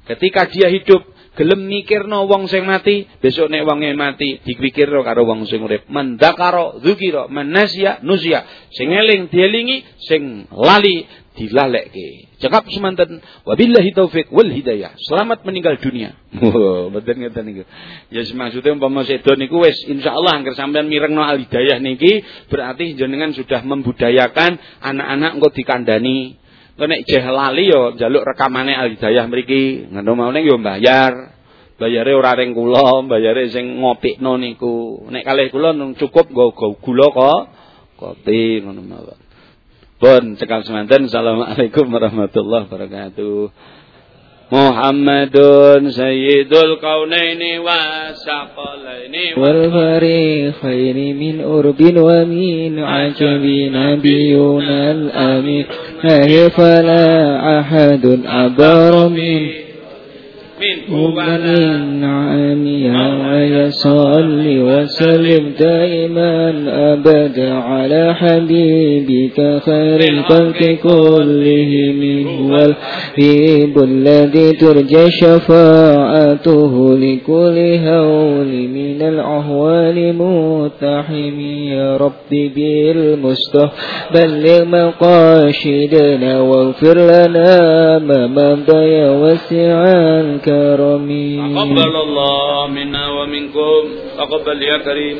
A: ketika dia hidup gelem mikirno wong sing mati, besok nek wonge mati dipikirno karo wong sing urip. Mendakaro dzikira, menasya nusya. Sing eling dielingi, sing lali dilalekke. Cekap semanten wabillahi taufik wal hidayah. Selamat meninggal dunia. Betul ngeten niku. Ya maksudnya umpama sedo niku wis insyaallah angger sampean mirengno al hidayah niki berarti jenengan sudah membudayakan anak-anak engko dikandani. Engko nek jeh lali yo ya njaluk rekamane al hidayah mriki. Ngono mau ning yo bayar. Bayare ora ring kula, bayare sing ngopikno niku. Nek kalih kula cukup nggo gula kok kopi ngono mawon. Pun cekal semanten. Assalamualaikum warahmatullahi wabarakatuh. Muhammadun sayyidul kaunaini wa saqalaini
B: wal fariqaini min urbin wa min ajabi nabiyuna al amin abara min ومن عامها صل وسلم دائما أبدا على حبيبك خير الخلق كلهم هو الحبيب الذي ترجى شفاعته لكل هول من الأهوال متحم يا ربي بالمصطفى بلغ مقاشدنا واغفر لنا ما مضى يا وسع الكرم
C: تقبل الله منا ومنكم تقبل يا كريم.